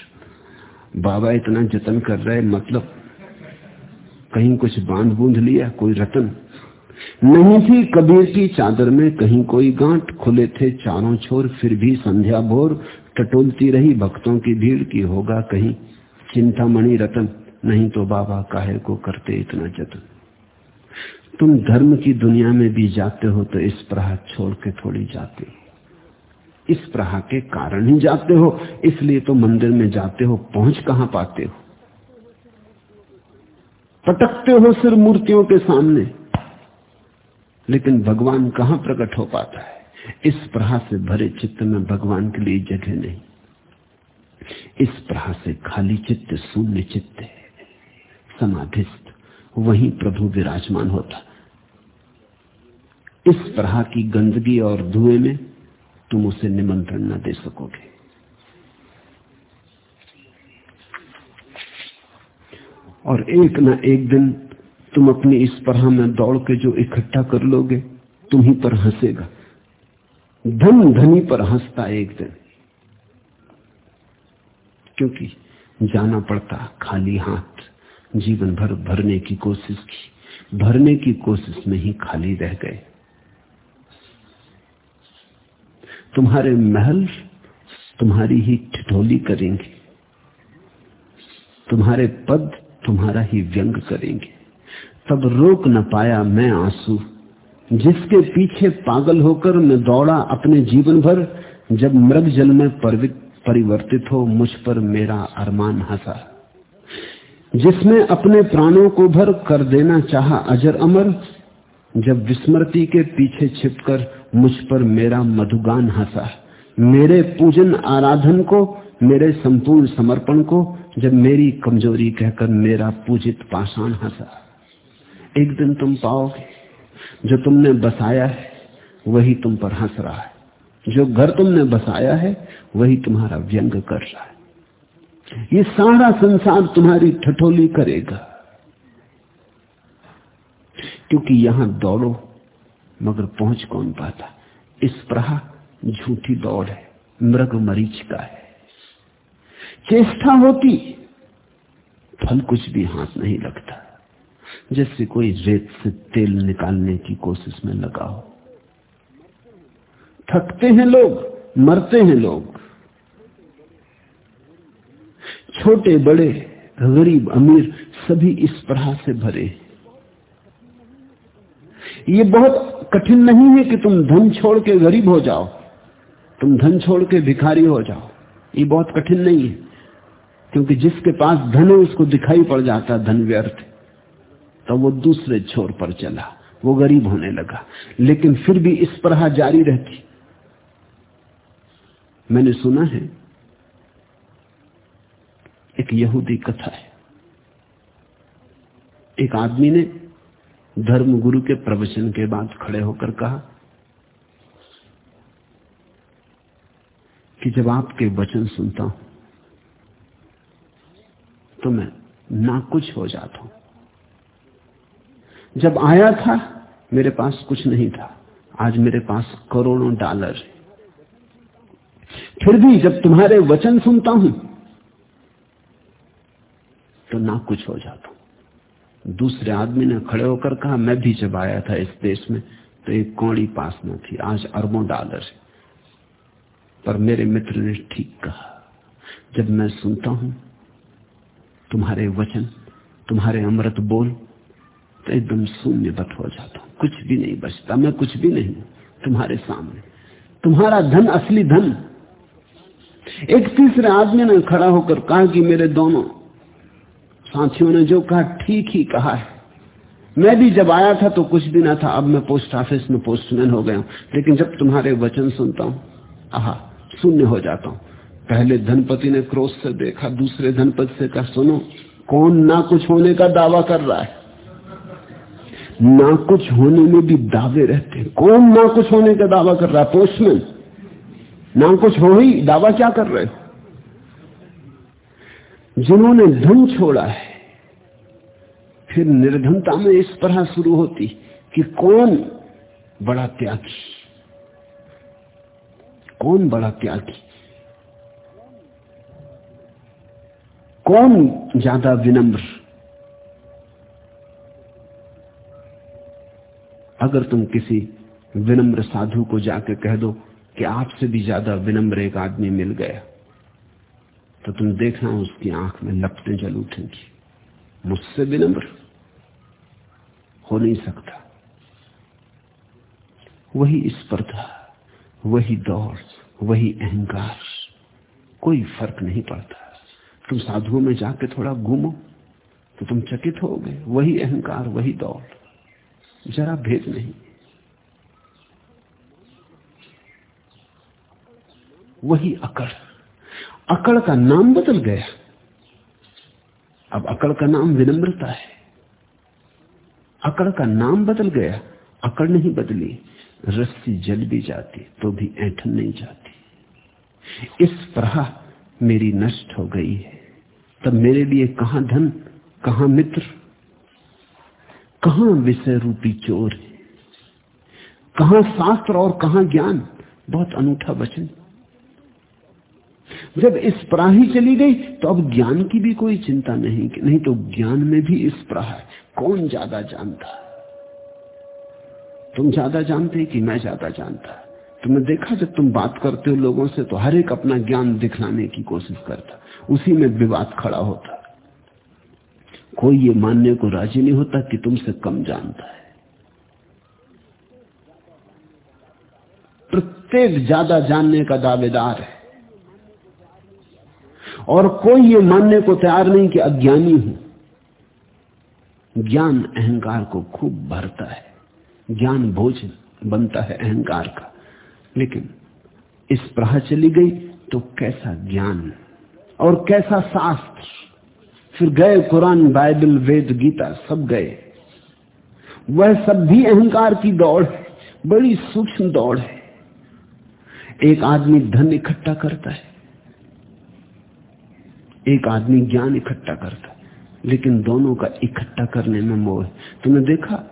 बाबा इतना जतन कर रहे मतलब कहीं कुछ बाँध बूंद लिया, कोई रतन। नहीं थी कबीर की चादर में कहीं कोई गांठ, खुले थे चारों छोर, फिर भी संध्या भोर टटोलती रही, भक्तों की भीड़ की होगा कहीं। चिंतामणि रतन, नहीं तो बाबा काहे को करते इतना जतन। तुम धर्म की दुनिया में भी जाते हो तो इस प्रहा छोड़ के थोड़ी जाते हो। इस प्रहा के कारण ही जाते हो, इसलिए तो मंदिर में जाते हो, पहुँच कहाँ पाते हो? पटकते हो सिर मूर्तियों के सामने, लेकिन भगवान कहाँ प्रकट हो पाता है? इस प्रहा से भरे चित्त में भगवान के लिए जगह नहीं। इस प्रहा से खाली चित्त शून्य चित्त समाधिस्थ, वहीं प्रभु विराजमान होता। इस तरह की गंदगी और धुएँ में तुम उसे निमंत्रण न दे सकोगे। और एक न एक दिन तुम अपनी इस तरह में दौड़ के जो इकट्ठा कर लोगे, तुम ही पर हंसेगा। धन धनी पर हंसता एक दिन। क्योंकि जाना पड़ता खाली हाथ, जीवन भर भरने की कोशिश की, भरने की कोशिश में ही खाली रह गए। तुम्हारे महल तुम्हारी ही ठिठोली करेंगे, तुम्हारे पद तुम्हारा ही व्यंग करेंगे। तब रोक न पाया मैं आँसू जिसके पीछे पागल होकर मैं दौड़ा अपने जीवन भर, जब मृग जल में परिवर्तित हो, मुझ पर मेरा अरमान हंसा। जिसमें अपने प्राणों को भर कर देना चाहा अजर अमर, जब विस्मृति के पीछे छिपकर मुझ पर मेरा मधुगान हंसा। मेरे पूजन आराधन को, मेरे संपूर्ण समर्पण को, जब मेरी कमज़ोरी कहकर मेरा पूजित पाषाण हंसा। एक दिन तुम पाओगे। जो तुमने बसाया है, वही तुम पर हंस रहा है। जो घर तुमने बसाया है, वही तुम्हारा व्यंग कर रहा है। ये सारा संसार तुम्हारी ठठोली करेगा। क्योंकि यहाँ दौड़ो, मगर पहुँच कौन पाता? इस प्रहा झूठी दौड़ है, मृग मरीच का है। चेष्टा होती, फल कुछ भी हाथ नहीं लगता। जैसे कोई रेत से तेल निकालने की कोशिश में लगा हो। थकते हैं लोग, मरते हैं लोग। छोटे, बड़े, गरीब, अमीर सभी इस तरह से भरे ये बहुत कठिन नहीं है कि तुम धन छोड़ के गरीब हो जाओ, तुम धन छोड़ के भिखारी हो जाओ। ये बहुत कठिन नहीं है, क्योंकि जिसके पास धन है, उसको दिखाई पड़ जाता धन व्यर्थ तो वो दूसरे छोर पर चला। वो गरीब होने लगा। लेकिन फिर भी इस पर जारी रहती। मैंने सुना है, एक यहूदी कथा है। एक आदमी ने धर्म गुरु के प्रवचन के बाद खड़े होकर कहा कि जब आपके वचन सुनता हूँ तो मैं ना कुछ हो जाता हूँ। जब आया था, मेरे पास कुछ नहीं था। आज मेरे पास करोड़ों डॉलर है। फिर भी जब तुम्हारे वचन सुनता हूँ तो ना कुछ हो जाता। हूँ दूसरे आदमी ने खड़े होकर कहा, मैं भी जब आया था इस देश में तो एक कौड़ी पास न थी। आज अरबों डॉलर है। पर मेरे मित्र ने ठीक कहा, जब मैं सुनता हूँ, तुम्हारे वचन, तुम्हारे अमृत बोल तो एकदम शून्यवत हो जाता हूँ। कुछ भी नहीं बचता, मैं कुछ भी नहीं तुम्हारे सामने। तुम्हारा धन, असली धन। एक तीसरे आदमी ने खड़ा होकर कहा कि मेरे दोनों साथियों ने जो कहा, ठीक ही कहा है। मैं भी जब आया था तो कुछ भी ना था, अब मैं पोस्ट ऑफ़िस में पोस्टमैन हो गया लेकिन जब तुम्हारे वचन सुनता हूँ, आह, शून्य हो जाता हूँ। पहले धनपति ने क्रोध से देखा, दूसरे धनपति से कहा, सुनो, कौन ना कुछ होने का दावा कर रहा है। ना कुछ होने में भी दावे रहते हैं। कौन ना कुछ होने का दावा कर रहा है? पोस्टमैन। ना कुछ हो ही, दावा क्या कर रहे हो? जिन्होंने धन छोड़ा है, फिर निर्धनता में इस तरह शुरू होती कि कौन बड़ा त्यागी? कौन बड़ा त्यागी? कौन ज़्यादा विनम्र? अगर तुम किसी विनम्र साधु को जाके कह दो कि आपसे भी ज़्यादा विनम्र एक आदमी मिल गया तो तुम देखना उसकी आँख में लपटें जल उठेंगी। मुझसे विनम्र हो नहीं सकता। वही स्पर्धा, वही दौड़, वही अहंकार, कोई फ़र्क नहीं पड़ता। तुम साधुओं में जाके थोड़ा घूमो तो तुम चकित हो गए। वही अहंकार, वही दौड़। जरा भेद नहीं। वही अकड़। अकड़ का नाम बदल गया। अब अकड़ का नाम विनम्रता है। अकड़ का नाम बदल गया। अकड़ नहीं बदली। रस्सी जल भी जाती तो भी ऐठन नहीं जाती। इस प्रहा मेरी नष्ट हो गई है। तब मेरे लिए कहाँ धन, कहाँ मित्र? कहाँ विषय रूपी चोर है? कहाँ शास्त्र और कहाँ ज्ञान? बहुत अनूठा वचन। जब इस प्राही चली गई तो अब ज्ञान की भी कोई चिंता नहीं नहीं तो ज्ञान में भी इस प्राह है। कौन ज़्यादा जानता तुम ज़्यादा जानते कि मैं ज़्यादा जानता तुमने देखा जब तुम बात करते हो लोगों से तो हर एक अपना ज्ञान दिखलाने की कोशिश करता। उसी में विवाद खड़ा होता। कोई ये मानने को राज़ी नहीं होता कि तुमसे कम जानता है। प्रत्येक ज़्यादा जानने का दावेदार है। और कोई ये मानने को तैयार नहीं कि अज्ञानी हूँ। ज्ञान अहंकार को खूब भरता है। ज्ञान भोजन बनता है अहंकार का। लेकिन इस प्रहा चली गई तो कैसा ज्ञान और कैसा शास्त्र? फिर गए कुरान, बाइबल, वेद, गीता, सब गए। वह सब भी अहंकार की दौड़ है, बड़ी सूक्ष्म दौड़ है। एक आदमी धन इकट्ठा करता है, एक आदमी ज्ञान इकट्ठा करता है, लेकिन दोनों का इकट्ठा करने में मोह तुमने देखा?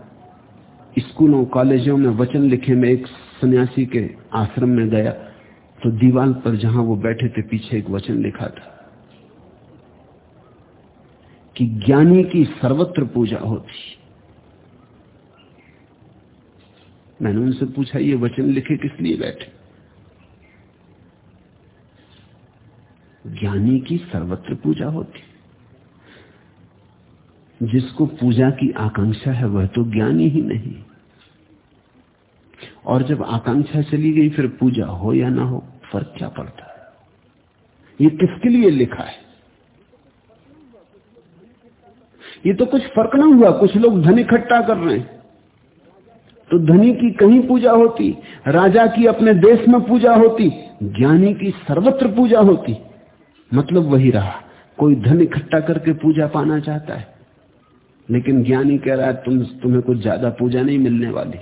स्कूलों, कॉलेजों में वचन लिखे में एक सन्यासी के आश्रम में गया तो दीवाल पर जहाँ वो बैठे थे, पीछे एक वचन लिखा था। कि ज्ञानी की सर्वत्र पूजा होती। मैंने उनसे पूछा, ये वचन लिखे किस लिए बैठे? ज्ञानी की सर्वत्र पूजा होती। जिसको पूजा की आकांक्षा है, वह तो ज्ञानी ही नहीं। और जब आकांक्षा चली गई, फिर पूजा हो या ना हो, फ़र्क क्या पड़ता है? ये किसके लिए लिखा है? ये तो कुछ फ़र्क ना हुआ, कुछ लोग धन इकट्ठा कर रहे हैं। तो धनी की कहीं पूजा होती, राजा की अपने देश में पूजा होती, ज्ञानी की सर्वत्र पूजा होती। मतलब वही रहा, कोई धन इकट्ठा करके पूजा पाना चाहता है। लेकिन ज्ञानी कह रहा है, तुम, तुम्हें कुछ ज़्यादा पूजा नहीं मिलने वाली।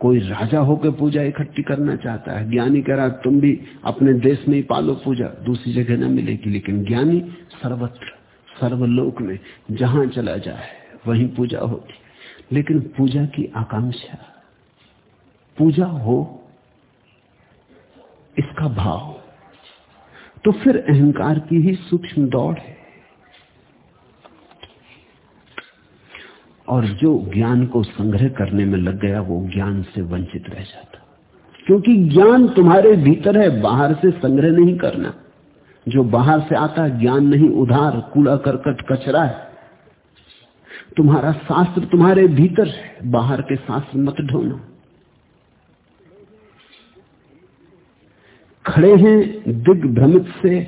कोई राजा होकर पूजा इकट्ठी करना चाहता है। ज्ञानी कह रहा तुम भी अपने देश में ही पालो पूजा, दूसरी जगह न मिलेगी। लेकिन ज्ञानी सर्वत्र। सर्वलोक में जहाँ चला जाए, वहीं पूजा होती। लेकिन पूजा की आकांक्षा, पूजा हो, इसका भाव। तो फिर अहंकार की ही सूक्ष्म दौड़ है। और जो ज्ञान को संग्रह करने में लग गया, वो ज्ञान से वंचित रह जाता। क्योंकि ज्ञान तुम्हारे भीतर है, बाहर से संग्रह नहीं करना। जो बाहर से आता है, ज्ञान नहीं, उधार, कूड़ा करकट, कचरा है। तुम्हारा शास्त्र तुम्हारे भीतर है, बाहर के शास्त्र मत ढोना खड़े हैं दिग्भ्रमित से,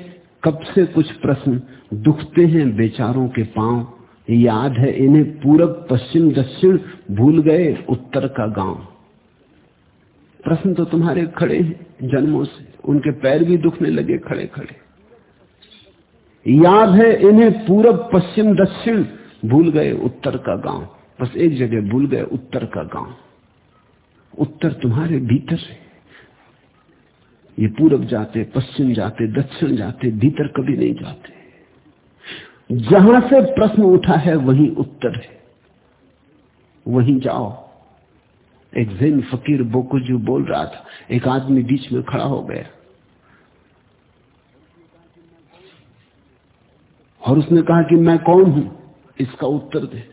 कब से कुछ प्रश्न, दुखते हैं बेचारों के पाँव। याद है इन्हें पूरब, पश्चिम, दक्षिण, भूल गए उत्तर का गाँव। प्रश्न तो तुम्हारे खड़े हैं, जन्मों से, उनके पैर भी दुखने लगे खड़े खड़े याद है इन्हें पूरब, पश्चिम, दक्षिण, भूल गए उत्तर का गाँव। बस एक जगह भूल गए उत्तर का गाँव। उत्तर तुम्हारे भीतर है। ये पूरब जाते, पश्चिम जाते, दक्षिण जाते, भीतर कभी नहीं जाते। जहाँ से प्रश्न उठा है, वही उत्तर है। वहीं जाओ। एक जिन फकीर बोकुजू बोल रहा था, एक आदमी बीच में खड़ा हो गया। और उसने कहा कि मैं कौन हूँ? इसका उत्तर दे।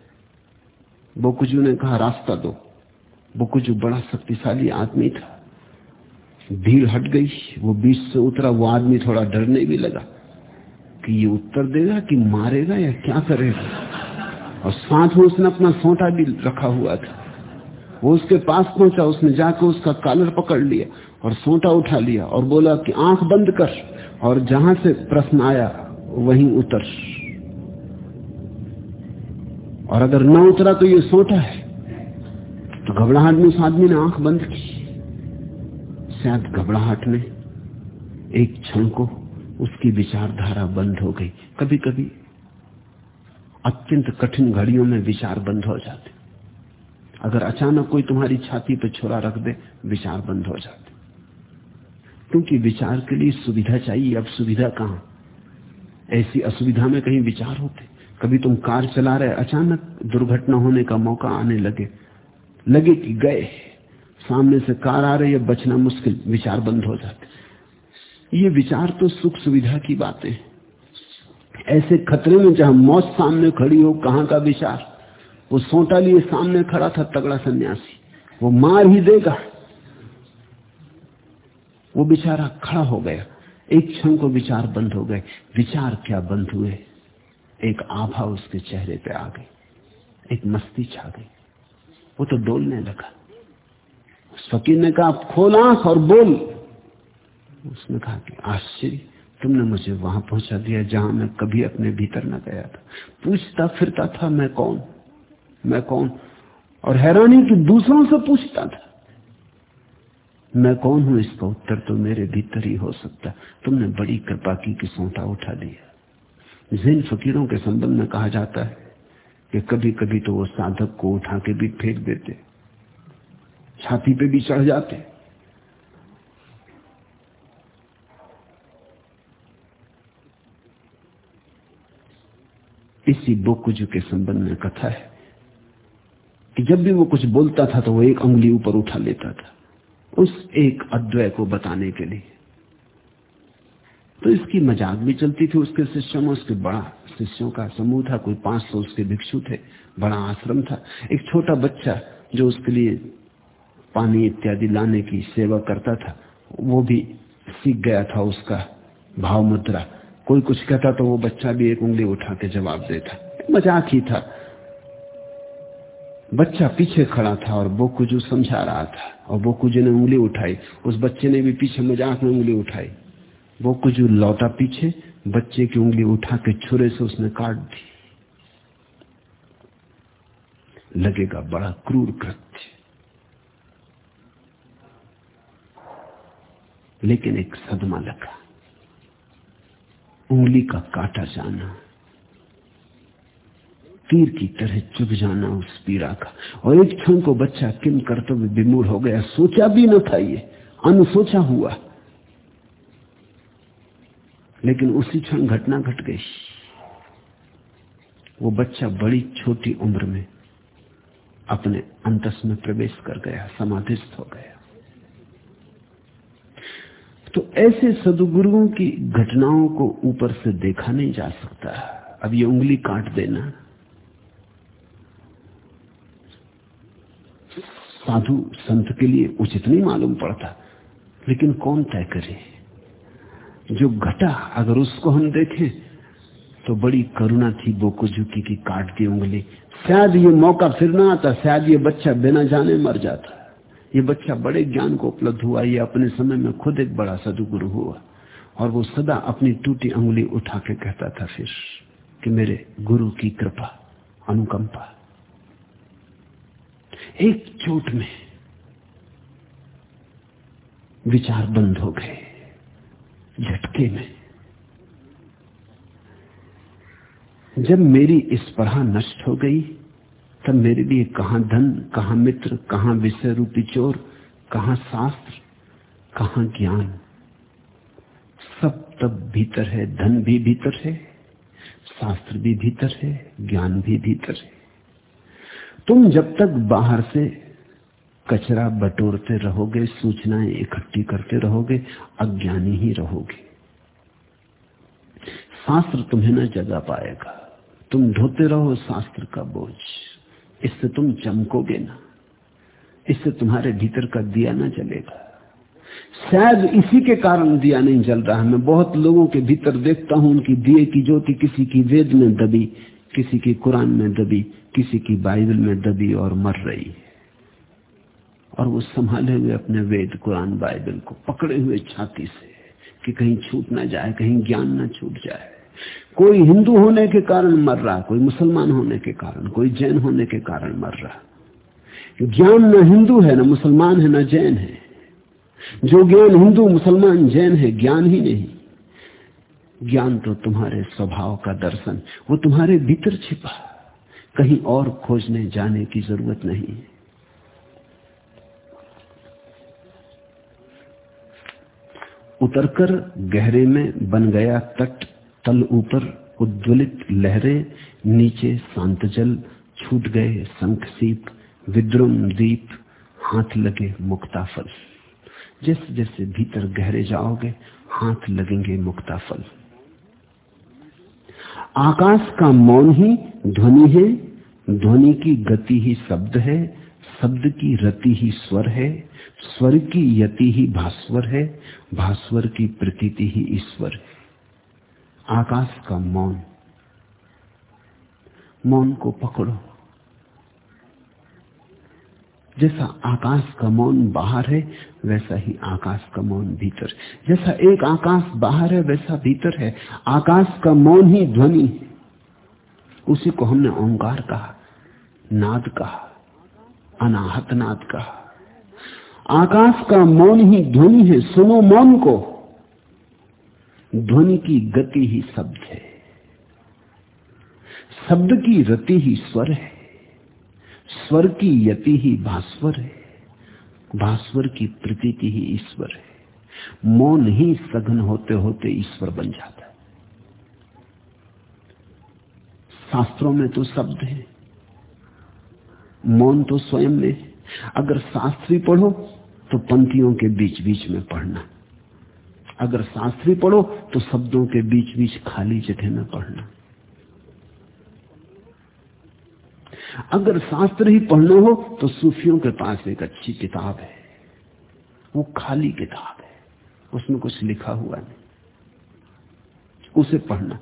बोकुजू ने कहा, रास्ता दो। बोकुजू बड़ा शक्तिशाली आदमी था। भीड़ हट गई। वो बीच से उतरा। वो आदमी थोड़ा डरने भी लगा कि ये उत्तर देगा कि मारेगा या क्या करेगा। और साथ में उसने अपना सोटा भी रखा हुआ था। वो उसके पास पहुँचा। उसने जाकर उसका कॉलर पकड़ लिया और सोटा उठा लिया और बोला कि आँख बंद कर। और जहाँ से प्रश्न आया वहीं उतर। और अगर न उतरा तो ये सोटा है। तो घबराहट में उस आदमी ने आँख बंद की। शायद घबराहट में एक क्षण को उसकी विचारधारा बंद हो गई। कभी कभी अत्यंत कठिन घड़ियों में विचार बंद हो जाते। अगर अचानक कोई तुम्हारी छाती पर छोरा रख दे, विचार बंद हो जाते। क्योंकि विचार के लिए सुविधा चाहिए, अब सुविधा कहाँ? ऐसी असुविधा में कहीं विचार होते। कभी तुम कार चला रहे, अचानक दुर्घटना होने का मौका आने लगे। लगे कि गए। सामने से कार आ रही है, बचना मुश्किल, विचार बंद हो जाते। ये विचार तो सुख सुविधा की बातें ऐसे खतरे में जहाँ मौत सामने खड़ी हो, कहाँ का विचार? वो सोटा लिए सामने खड़ा था तगड़ा सन्यासी। वो मार ही देगा। वो बेचारा खड़ा हो गया। एक क्षण को विचार बंद हो गए। विचार क्या बंद हुए? एक आभा उसके चेहरे पे आ गई। एक मस्ती छा गई। वो तो डोलने लगा। उस फकीर ने कहा खोल आँख और बोल। उसने कहा कि, आश्चर्य, तुमने मुझे वहाँ पहुँचा दिया जहाँ मैं कभी अपने भीतर न गया था। पूछता फिरता था, मैं कौन? मैं कौन? और हैरानी कि दूसरों से पूछता था। मैं कौन हूँ इसका उत्तर? तो मेरे भीतर ही हो सकता तुमने बड़ी कृपा की कि सोटा उठा दिया जिन फकीरों के संबंध में कहा जाता है कि कभी कभी तो वो साधक को उठा के भी फेंक देते, छाती पे भी चढ़ जाते। इसी बोकुजू के संबंध में कथा है कि जब भी वो कुछ बोलता था तो वो एक उंगली ऊपर उठा लेता था। उस एक अद्वय को बताने के लिए। तो इसकी मज़ाक भी चलती थी उसके शिष्यों में, उसके बड़ा शिष्यों का समूह था, कोई पाँच सौ उसके भिक्षु थे, बड़ा आश्रम था। एक छोटा बच्चा जो उसके लिए पानी इत्यादि लाने की सेवा करता था, वो भी सीख गया था उसका भाव मुद्रा। कोई कुछ कहता तो वो बच्चा भी एक उंगली उठा के जवाब देता। मज़ाक ही था। बच्चा पीछे खड़ा था और बोकुजू समझा रहा था और बोकुजू ने उंगली उठाई, उस बच्चे ने भी पीछे मज़ाक में उंगली उठाई। बोकुजू लौटा पीछे, बच्चे की उंगली उठा के छुरे से उसने काट दी। लगेगा बड़ा क्रूर कृत्य। लेकिन एक सदमा लगा। उंगली का काटा जाना तीर की तरह चुभ जाना उस पीड़ा का। और एक क्षण को बच्चा किम कर्तव्य विमूढ़ हो गया। सोचा भी न था ये। अनसोचा हुआ। लेकिन उसी क्षण घटना घट गई। वो बच्चा बड़ी छोटी उम्र में अपने अंतस में प्रवेश कर गया, समाधिस्थ हो गया। तो ऐसे सदुगुरुओं की घटनाओं को ऊपर से देखा नहीं जा सकता। अब ये उंगली काट देना। साधु संत के लिए उचित नहीं मालूम पड़ता। लेकिन कौन तय करे? जो घटा अगर उसको हम देखें तो बड़ी करुणा थी बोकुजुकी की काट दी उंगली। शायद ये मौका फिर ना आता, शायद ये बच्चा बिना जाने मर जाता। ये बच्चा बड़े ज्ञान को उपलब्ध हुआ, ये अपने समय में खुद एक बड़ा सदुगुरु हुआ। और वो सदा अपनी टूटी उंगली उठा के कहता था फिर कि मेरे गुरु की कृपा अनुकंपा। एक चोट में विचार बंद हो गए, झटके में। जब मेरी स्पर्धा नष्ट हो गई, तब मेरे लिए कहाँ धन, कहाँ मित्र, कहाँ विषय रूपी चोर, कहाँ शास्त्र, कहाँ ज्ञान। सब तब भीतर है, धन भी भीतर है, शास्त्र भी भीतर है, ज्ञान भी भीतर है। तुम जब तक बाहर से कचरा बटोरते रहोगे, सूचनाएँ इकट्ठी करते रहोगे, अज्ञानी ही रहोगे। शास्त्र तुम्हें न जगा पाएगा। तुम ढोते रहो शास्त्र का बोझ। इससे तुम चमकोगे ना। इससे तुम्हारे भीतर का दिया ना जलेगा। शायद इसी के कारण दिया नहीं जल रहा। मैं बहुत लोगों के भीतर देखता हूँ, उनकी दिए की ज्योति किसी की वेद में दबी किसी की कुरान में दबी, किसी की बाइबल में दबी और मर रही और वो संभाले हुए अपने वेद कुरान बाइबल को पकड़े हुए छाती से कि कहीं छूट ना जाए, कहीं ज्ञान ना छूट जाए। कोई हिंदू होने के कारण मर रहा, कोई मुसलमान होने के कारण, कोई जैन होने के कारण मर रहा। ज्ञान न हिंदू है, न मुसलमान है, न जैन है। जो ज्ञान हिंदू, मुसलमान, जैन है, ज्ञान ही नहीं। ज्ञान तो तुम्हारे स्वभाव का दर्शन, वो तुम्हारे भीतर छिपा। कहीं और खोजने जाने की ज़रूरत नहीं। उतरकर गहरे में बन गया तट, तल ऊपर उद्वलित लहरें, नीचे शांत जल, छूट गए शंख सीप, विद्रुम दीप, हाथ लगे मुक्ता फल। जैसे जैसे भीतर गहरे जाओगे, हाथ लगेंगे मुक्ता फल। आकाश का मौन ही ध्वनि है, ध्वनि की गति ही शब्द है, शब्द की रति ही स्वर है, स्वर की यति ही भास्वर है, भास्वर की प्रतीति ही ईश्वर है। आकाश का मौन मौन को पकड़ो। जैसा आकाश का मौन बाहर है, वैसा ही आकाश का मौन भीतर। जैसा एक आकाश बाहर है, वैसा भीतर है। आकाश का मौन ही ध्वनि है। उसी को हमने ओंकार कहा, नाद कहा, अनाहत नाद कहा। आकाश का मौन ही ध्वनि है, सुनो मौन को। ध्वनि की गति ही शब्द है। शब्द की रति ही स्वर है। स्वर की यति ही भास्वर है। भास्वर की प्रतीति ही ईश्वर है। मौन ही सघन होते होते ईश्वर बन जाता है। शास्त्रों में तो शब्द है। मौन तो स्वयं में अगर शास्त्री पढ़ो तो पंक्तियों के बीच बीच में पढ़ना। अगर शास्त्री पढ़ो तो शब्दों के बीच बीच खाली जगह में पढ़ना। अगर शास्त्र ही पढ़ना हो तो सूफियों के पास एक अच्छी किताब है। वो खाली किताब है। उसमें कुछ लिखा हुआ नहीं। उसे पढ़ना।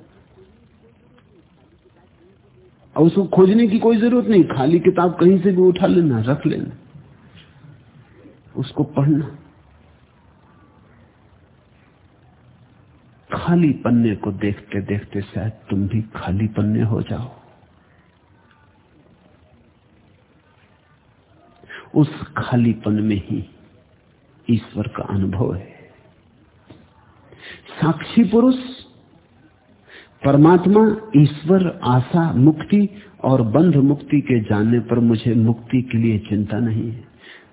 और उसको खोजने की कोई ज़रूरत नहीं। खाली किताब कहीं से भी उठा लेना, रख लेना। उसको पढ़ना। खाली पन्ने को देखते देखते शायद तुम भी खाली पन्ने हो जाओ। उस खालीपन में ही ईश्वर का अनुभव है। साक्षी पुरुष, परमात्मा, ईश्वर, आशा, मुक्ति और बंध मुक्ति के जानने पर मुझे मुक्ति के लिए चिंता नहीं है।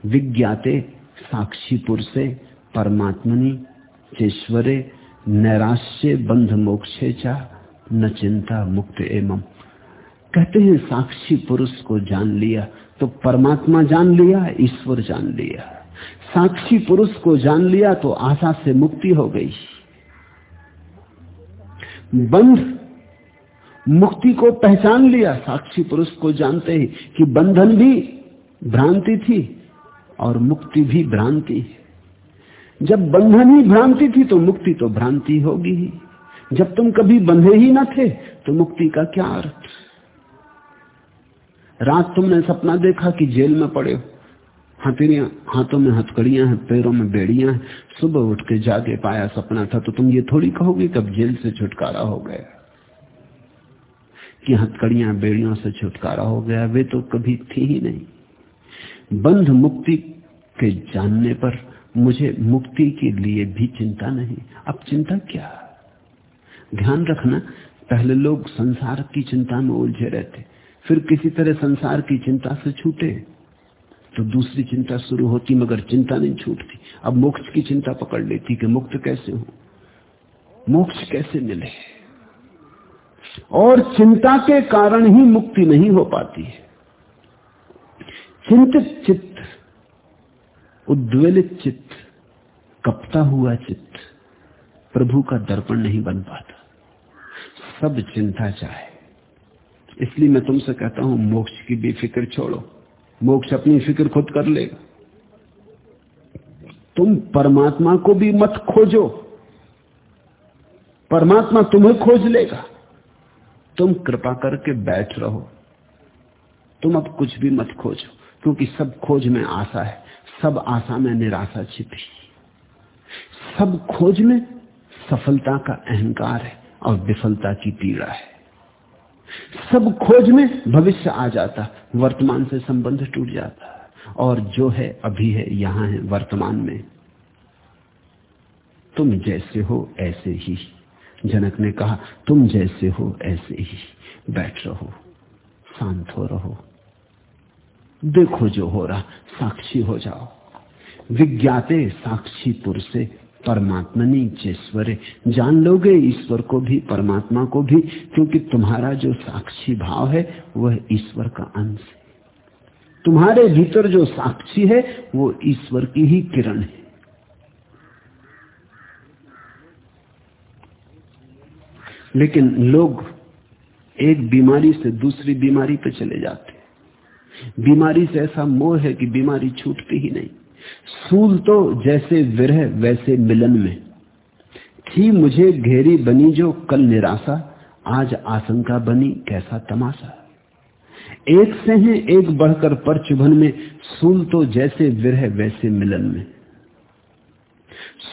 विज्ञाते, साक्षी पुरुषे परमात्मनि, चेश्वरे, नैराश्य, बंध मोक्षे चा, न चिंता मुक्त एवं। कहते हैं, साक्षी पुरुष को जान लिया तो परमात्मा जान लिया, ईश्वर जान लिया। साक्षी पुरुष को जान लिया तो आशा से मुक्ति हो गई। बंध, मुक्ति को पहचान लिया, साक्षी पुरुष को जानते ही कि बंधन भी भ्रांति थी और मुक्ति भी भ्रांति। जब बंधन ही भ्रांति थी तो मुक्ति तो भ्रांति होगी ही। जब तुम कभी बंधे ही न थे तो मुक्ति का क्या अर्थ? रात तुमने सपना देखा कि जेल में पड़े हो। हथेलियाँ हाथों में हथकड़ियाँ हैं, पैरों में बेड़ियाँ हैं। सुबह उठ के जाके पाया सपना था तो तुम ये थोड़ी कहोगे कब जेल से छुटकारा हो गया? कि हथकड़ियाँ, बेड़ियों से छुटकारा हो गया? वे तो कभी थी ही नहीं। बंध मुक्ति के जानने पर मुझे मुक्ति के लिए भी चिंता नहीं। अब चिंता क्या? ध्यान रखना, पहले लोग संसार की चिंता में उलझे रहते। फिर किसी तरह संसार की चिंता से छूटे। तो दूसरी चिंता शुरू होती, मगर चिंता नहीं छूटती। अब मोक्ष की चिंता पकड़ लेती कि मुक्त कैसे हो? मोक्ष कैसे मिले? और चिंता के कारण ही मुक्ति नहीं हो पाती है। चिंतित चित्त, उद्वेलित चित्त, कपता हुआ चित्त प्रभु का दर्पण नहीं बन पाता। सब चिंता चाहे। इसलिए मैं तुमसे कहता हूँ, मोक्ष की भी फ़िक्र छोड़ो। मोक्ष अपनी फ़िक्र खुद कर लेगा। तुम परमात्मा को भी मत खोजो। परमात्मा तुम्हें खोज लेगा। तुम कृपा करके बैठ रहो। तुम अब कुछ भी मत खोजो, क्योंकि सब खोज में आशा है, सब आशा में निराशा छिपी। सब खोज में सफलता का अहंकार है और विफलता की पीड़ा है। सब खोज में भविष्य आ जाता, वर्तमान से संबंध टूट जाता। और जो है, अभी है, यहाँ है, वर्तमान में। तुम जैसे हो, ऐसे ही। जनक ने कहा, तुम जैसे हो, ऐसे ही। बैठ रहो, शांत हो रहो। देखो जो हो रहा, साक्षी हो जाओ। विज्ञाते साक्षी पुरुषे परमात्मनी ईश्वर जान लोगे, ईश्वर को भी, परमात्मा को भी, क्योंकि तुम्हारा जो साक्षी भाव है, वह ईश्वर का अंश है। तुम्हारे भीतर जो साक्षी है, वो ईश्वर की ही किरण है। लेकिन लोग एक बीमारी से दूसरी बीमारी पे चले जाते बीमारी से ऐसा मोह है कि बीमारी छूटती ही नहीं। सूल तो जैसे विरह, वैसे मिलन में। थी मुझे घेरी बनी जो कल निराशा, आज आशंका बनी कैसा तमाशा। एक से है, एक बढ़कर पर चुभन में सूल तो जैसे विरह, वैसे मिलन में।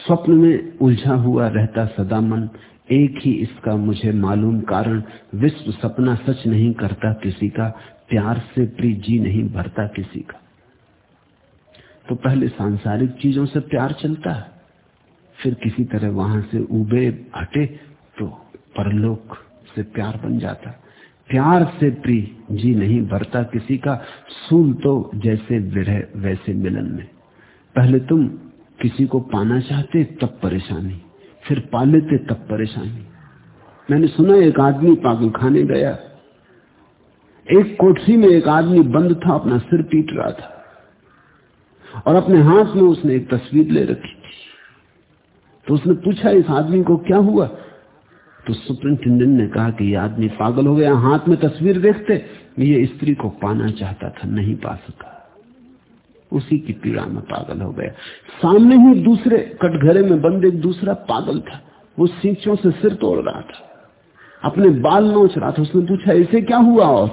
स्वप्न में उलझा हुआ रहता सदा मन, एक ही इसका मुझे मालूम कारण। विश्व सपना सच नहीं करता किसी का, प्यार से प्री जी नहीं भरता किसी का। तो पहले सांसारिक चीज़ों से प्यार चलता है। फिर किसी तरह वहाँ से उबे, हटे तो परलोक से प्यार बन जाता प्यार से प्री जी नहीं भरता किसी का सूल तो जैसे विरह, वैसे मिलन में। पहले तुम किसी को पाना चाहते, तब परेशानी। फिर पा लेते तब परेशानी। मैंने सुना, एक आदमी पागल खाने गया। एक कोठरी में एक आदमी बंद था, अपना सिर पीट रहा था। और अपने हाथ में उसने एक तस्वीर ले रखी थी। तो उसने पूछा, इस आदमी को क्या हुआ? तो सुपरिंटेंडेंट ने कहा कि यह आदमी पागल हो गया, हाथ में तस्वीर देखते, ये स्त्री को पाना चाहता था, नहीं पा सका। उसी की पीड़ा में पागल हो गया। सामने ही दूसरे कटघरे में बंद एक दूसरा पागल था। वो सींचों से सिर तोड़ रहा था। अपने बाल नोच रहा था। उसने पूछा, इसे क्या हुआ? और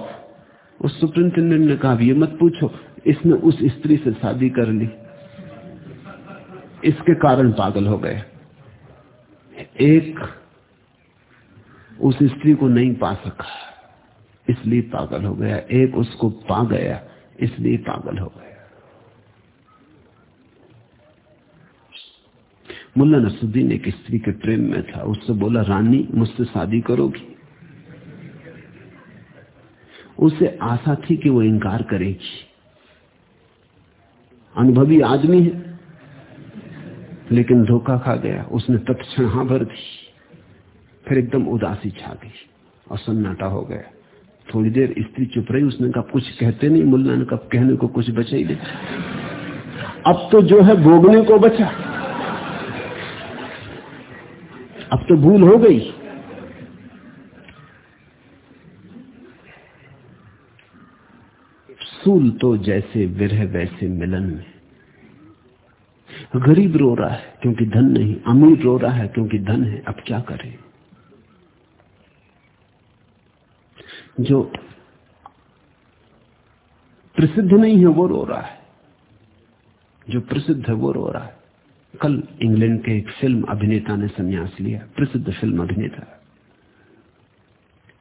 उस सुप्रिंटेंडेंट ने कहा ये मत पूछो इसने उस स्त्री से शादी कर ली। इसके कारण पागल हो गए। एक उस स्त्री को नहीं पा सका, इसलिए पागल हो गया। एक उसको पा गया, इसलिए पागल हो गया। मुल्ला नसुद्दीन एक स्त्री के प्रेम में था। उससे बोला, रानी, मुझसे शादी करोगी? उसे आशा थी कि वो इंकार करेगी। अनुभवी आदमी है। लेकिन धोखा खा गया। उसने तत्क्षण हाँ भर दी। फिर एकदम उदासी छा गई। और सन्नाटा हो गया। थोड़ी देर स्त्री चुप रही। उसने कहा, कुछ कहते नहीं मुल्ला ने, कब कहने को कुछ बचा ही नहीं। अब तो जो है भोगने को बचा। अब तो भूल हो गई। तो जैसे विरह, वैसे मिलन में। गरीब रो रहा है क्योंकि धन नहीं, अमीर रो रहा है क्योंकि धन है, अब क्या करें? जो प्रसिद्ध नहीं है, वो रो रहा है। जो प्रसिद्ध है, वो रो रहा है। कल इंग्लैंड के एक फ़िल्म अभिनेता ने संन्यास लिया, प्रसिद्ध फ़िल्म अभिनेता।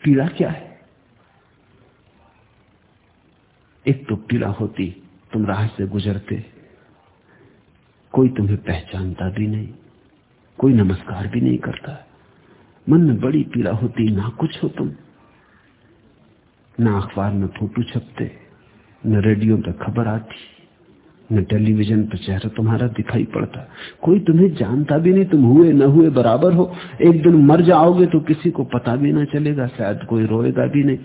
पीड़ा क्या है? एक तो पीड़ा होती, तुम राह से गुजरते। कोई तुम्हें पहचानता भी नहीं, कोई नमस्कार भी नहीं करता। मन में बड़ी पीड़ा होती, ना कुछ हो तुम। ना अखबार में फ़ोटो छपते, न रेडियो पर खबर आती। न टेलीविज़न पर चेहरा तुम्हारा दिखाई पड़ता। कोई तुम्हें जानता भी नहीं, तुम हुए न हुए बराबर हो। एक दिन मर जाओगे तो किसी को पता भी ना चलेगा, शायद कोई रोएगा भी नहीं,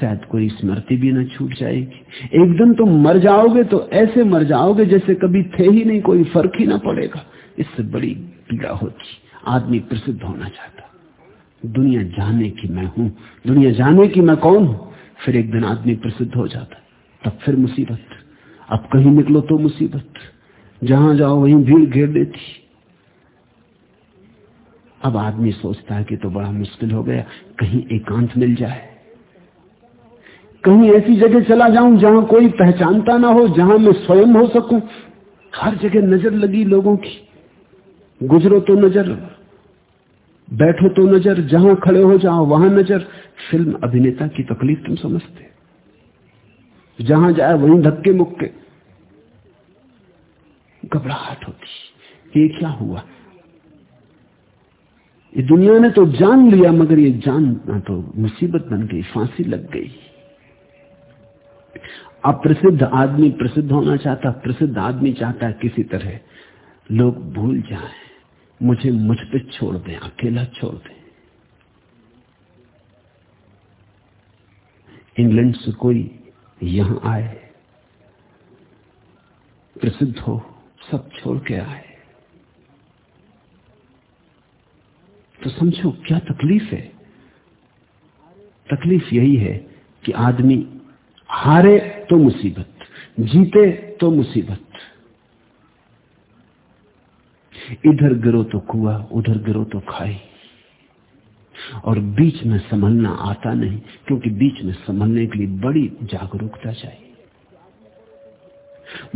शायद कोई स्मृति भी ना छूट जाएगी। एक दिन तुम मर जाओगे तो ऐसे मर जाओगे जैसे कभी थे ही नहीं, कोई फ़र्क ही ना पड़ेगा। इससे बड़ी पीड़ा होती, आदमी प्रसिद्ध होना चाहता। दुनिया जाने की मैं हूँ, दुनिया जाने की मैं कौन हूँ? फिर एक दिन आदमी प्रसिद्ध हो जाता, तब फिर मुसीबत। अब कहीं निकलो तो मुसीबत। जहाँ जाओ वहीं भीड़ घेर देती अब आदमी सोचता है कि तो बड़ा मुश्किल हो गया, कहीं एकांत मिल जाए। कहीं ऐसी जगह चला जाऊँ जहाँ कोई पहचानता ना हो, जहाँ मैं स्वयं हो सकूँ। हर जगह नज़र लगी लोगों की। गुजरो तो नज़र, बैठो तो नज़र, जहाँ खड़े हो जाओ वहाँ नज़र। फ़िल्म अभिनेता की तकलीफ़ तुम समझते। जहाँ जाए वहीं धक्के मुक्के। घबराहट होती। ये क्या हुआ? ये दुनिया ने तो जान लिया, मगर ये जानना तो मुसीबत बन गई, फांसी लग गई। अप्रसिद्ध आदमी प्रसिद्ध होना चाहता, प्रसिद्ध आदमी चाहता है किसी तरह। लोग भूल जाए, मुझे मुझ पे छोड़ दें, अकेला छोड़ दें। इंग्लैंड से कोई यहाँ आए, प्रसिद्ध हो। सब छोड़ के आए। तो समझो, क्या तकलीफ़ है? तकलीफ़ यही है कि आदमी हारे तो मुसीबत, जीते तो मुसीबत। इधर गिरो तो कुआ, उधर गिरो तो खाई। और बीच में संभलना आता नहीं, क्योंकि बीच में संभलने के लिए बड़ी जागरूकता चाहिए।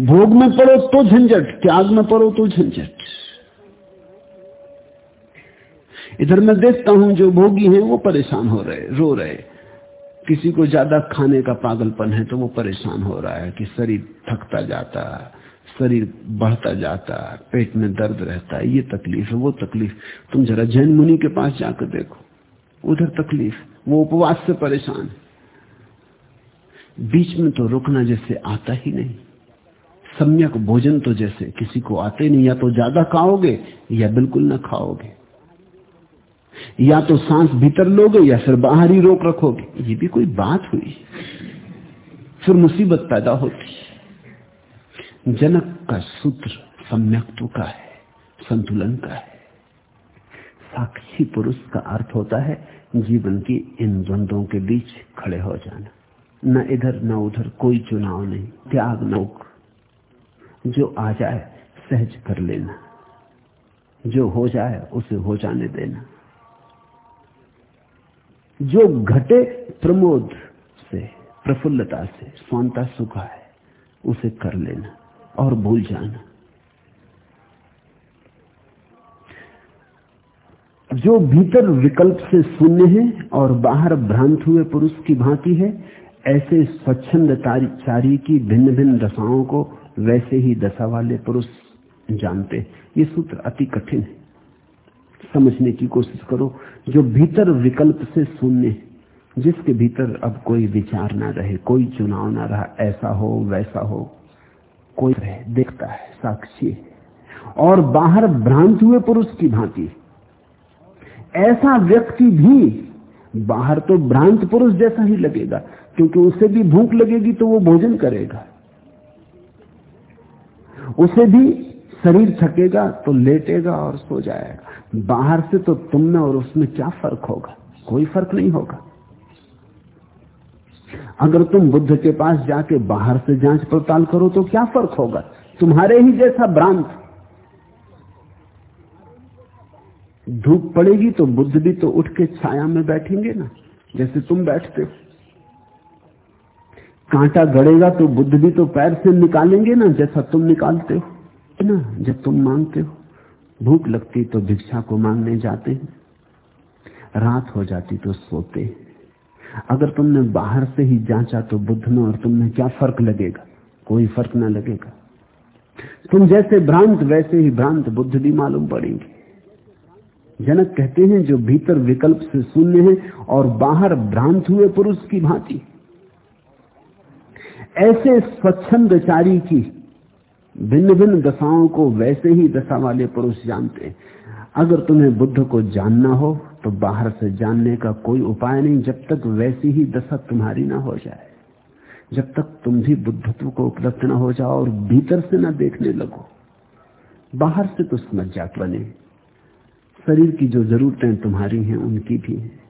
भोग में पड़ो तो झंझट, त्याग में पड़ो तो झंझट। इधर मैं देखता हूँ जो भोगी हैं वो परेशान हो रहे, रो रहे। किसी को ज़्यादा खाने का पागलपन है तो वो परेशान हो रहा है कि शरीर थकता जाता, शरीर बढ़ता जाता, पेट में दर्द रहता है ये तकलीफ़ है, वो तकलीफ़। तुम जरा जैन मुनि के पास जाकर देखो, उधर तकलीफ़, वो उपवास से परेशान। बीच में तो रुकना जैसे आता ही नहीं। सम्यक भोजन तो जैसे किसी को आते नहीं, या तो ज़्यादा खाओगे, या बिल्कुल ना खाओगे। या तो सांस भीतर लोगे, या फिर बाहर ही रोक रखोगे। ये भी कोई बात हुई। फिर मुसीबत पैदा होती। जनक का सूत्र सम्यक्त्व का है, संतुलन का है। साक्षी पुरुष का अर्थ होता है, जीवन की इन द्वंद्वों के बीच खड़े हो जाना। न इधर, न उधर कोई चुनाव नहीं, त्याग नोक जो आ जाए, सहज कर लेना। जो हो जाए, उसे हो जाने देना। जो घटे प्रमोद से, प्रफुल्लता से, स्वांता सुखा है उसे कर लेना और भूल जाना। जो भीतर विकल्प से शून्य है और बाहर भ्रांत हुए पुरुष की भांति है, ऐसे स्वच्छंद चारी की भिन्न भिन्न दशाओं को वैसे ही दशा वाले पुरुष जानते ये सूत्र अति कठिन है। समझने की कोशिश करो, जो भीतर विकल्प से शून्य जिसके भीतर अब कोई विचार ना रहे, कोई चुनाव ना रहा, ऐसा हो, वैसा हो, कोई रहे, देखता है, साक्षी है। और बाहर भ्रांत हुए पुरुष की भांति ऐसा व्यक्ति भी बाहर तो भ्रांत पुरुष जैसा ही लगेगा, क्योंकि उसे भी भूख लगेगी तो वो भोजन करेगा। उसे भी शरीर थकेगा तो लेटेगा और सो जाएगा। बाहर से तो तुम में और उसमें क्या फ़र्क होगा? कोई फ़र्क नहीं होगा। अगर तुम बुद्ध के पास जाके बाहर से जाँच पड़ताल करो तो क्या फ़र्क होगा? तुम्हारे ही जैसा भ्रांत। धूप पड़ेगी तो बुद्ध भी तो उठ के छाया में बैठेंगे ना, जैसे तुम बैठते हो। कांटा गड़ेगा तो बुद्ध भी तो पैर से निकालेंगे ना, जैसा तुम निकालते हो ना? जब तुम मांगते हो। भूख लगती तो भिक्षा को मांगने जाते हैं। रात हो जाती तो सोते अगर तुमने बाहर से ही जांचा तो बुद्ध में और तुमने क्या फ़र्क लगेगा? कोई फ़र्क ना लगेगा। तुम जैसे भ्रांत, वैसे ही भ्रांत बुद्ध भी मालूम पड़ेंगे। जनक कहते हैं, जो भीतर विकल्प से शून्य है और बाहर भ्रांत हुए पुरुष की भांति। ऐसे स्वच्छंदचारी की भिन्न भिन्न दशाओं को वैसे ही दशा वाले पुरुष जानते अगर तुम्हें बुद्ध को जानना हो तो बाहर से जानने का कोई उपाय नहीं, जब तक वैसी ही दशा तुम्हारी ना हो जाए। जब तक तुम भी बुद्धत्व को उपलब्ध ना हो जाओ और भीतर से ना देखने लगो। बाहर से तो समझ जात बने। शरीर की जो जरूरतें तुम्हारी हैं, उनकी भी है।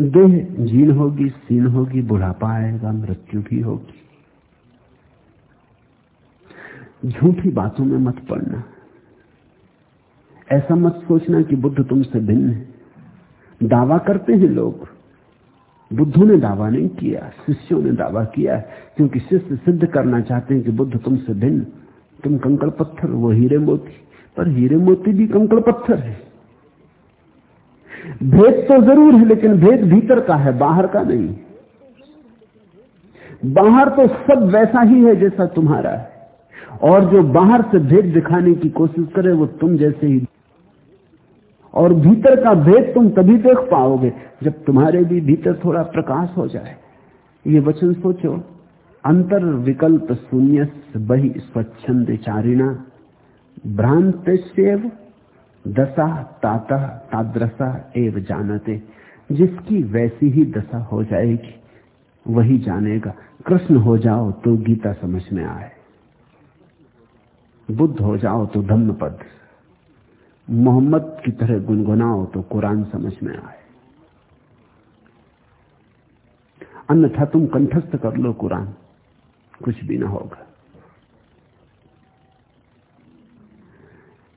देह जीन होगी सीन होगी, बुढ़ापा आएगा, मृत्यु भी होगी। झूठी बातों में मत पड़ना। ऐसा मत सोचना कि बुद्ध तुमसे भिन्न है। दावा करते हैं लोग। बुद्धों ने दावा नहीं किया, शिष्यों ने दावा किया क्योंकि शिष्य सिद्ध करना चाहते हैं कि बुद्ध तुमसे भिन्न। तुम कंकड़ पत्थर, वो हीरे मोती। पर हीरे मोती भी कंकड़ पत्थर है। भेद तो ज़रूर है, लेकिन भेद भीतर का है, बाहर का नहीं। बाहर तो सब वैसा ही है जैसा तुम्हारा है। और जो बाहर से भेद दिखाने की कोशिश करे, वो तुम जैसे ही और भीतर का भेद तुम तभी देख पाओगे जब तुम्हारे भी भीतर थोड़ा प्रकाश हो जाए। ये वचन सोचो। अंतर विकल्प शून्य बही स्वच्छंद चारिणा। भ्रांत दशा ताता ताद्रसा एव जानते। जिसकी वैसी ही दशा हो जाएगी, वही जानेगा। कृष्ण हो जाओ तो गीता समझ में आए। बुद्ध हो जाओ तो धम्म पद मोहम्मद की तरह गुनगुनाओ तो कुरान समझ में आए। अन्यथा तुम कंठस्थ कर लो कुरान। कुछ भी ना होगा।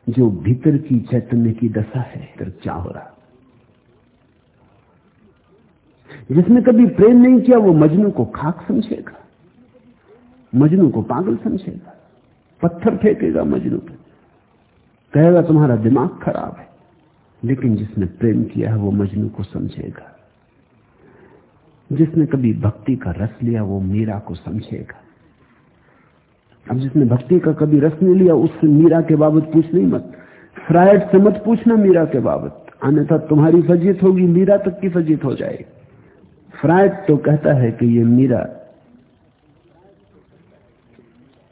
जो भीतर की चैतन्य की दशा है क्या हो रहा? जिसने कभी प्रेम नहीं किया, वो मजनू को खाक समझेगा, मजनू को पागल समझेगा, पत्थर फेंकेगा मजनू पे। कहेगा, तुम्हारा दिमाग खराब है। लेकिन जिसने प्रेम किया है, वो मजनू को समझेगा। जिसने कभी भक्ति का रस लिया, वो मीरा को समझेगा। अब जिसने भक्ति का कभी रस नहीं लिया, उससे मीरा के बाबत पूछ नहीं मत। फ्रायड से मत पूछना मीरा के बाबत। अन्यथा तुम्हारी फजीत होगी, मीरा तक की फजीत हो जाएगी। फ्रायड तो कहता है कि ये मीरा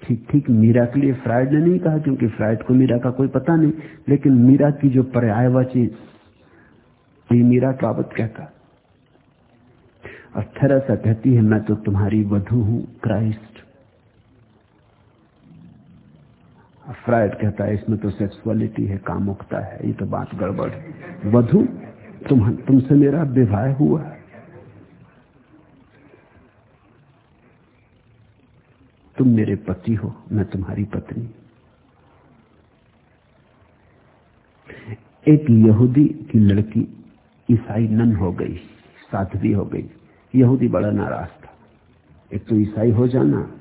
ठीक ठीक, मीरा के लिए फ्रायड ने नहीं कहा, क्योंकि फ्रायड को मीरा का कोई पता नहीं। लेकिन मीरा की जो पर्यायवाची ये मीरा बाबत कहता। और थेरेसा कहती है, मैं तो तुम्हारी वधु हूँ, क्राइस्ट। फ्राइड कहता है, इसमें तो सेक्सुअलिटी है, कामुकता है, ये तो बात गड़बड़ है। वधु, तुम, तुमसे मेरा विवाह हुआ। तुम मेरे पति हो, मैं तुम्हारी पत्नी। एक यहूदी की लड़की ईसाई नन हो गई, साध्वी हो गई। यहूदी बड़ा नाराज़ था। एक तो ईसाई हो जाना,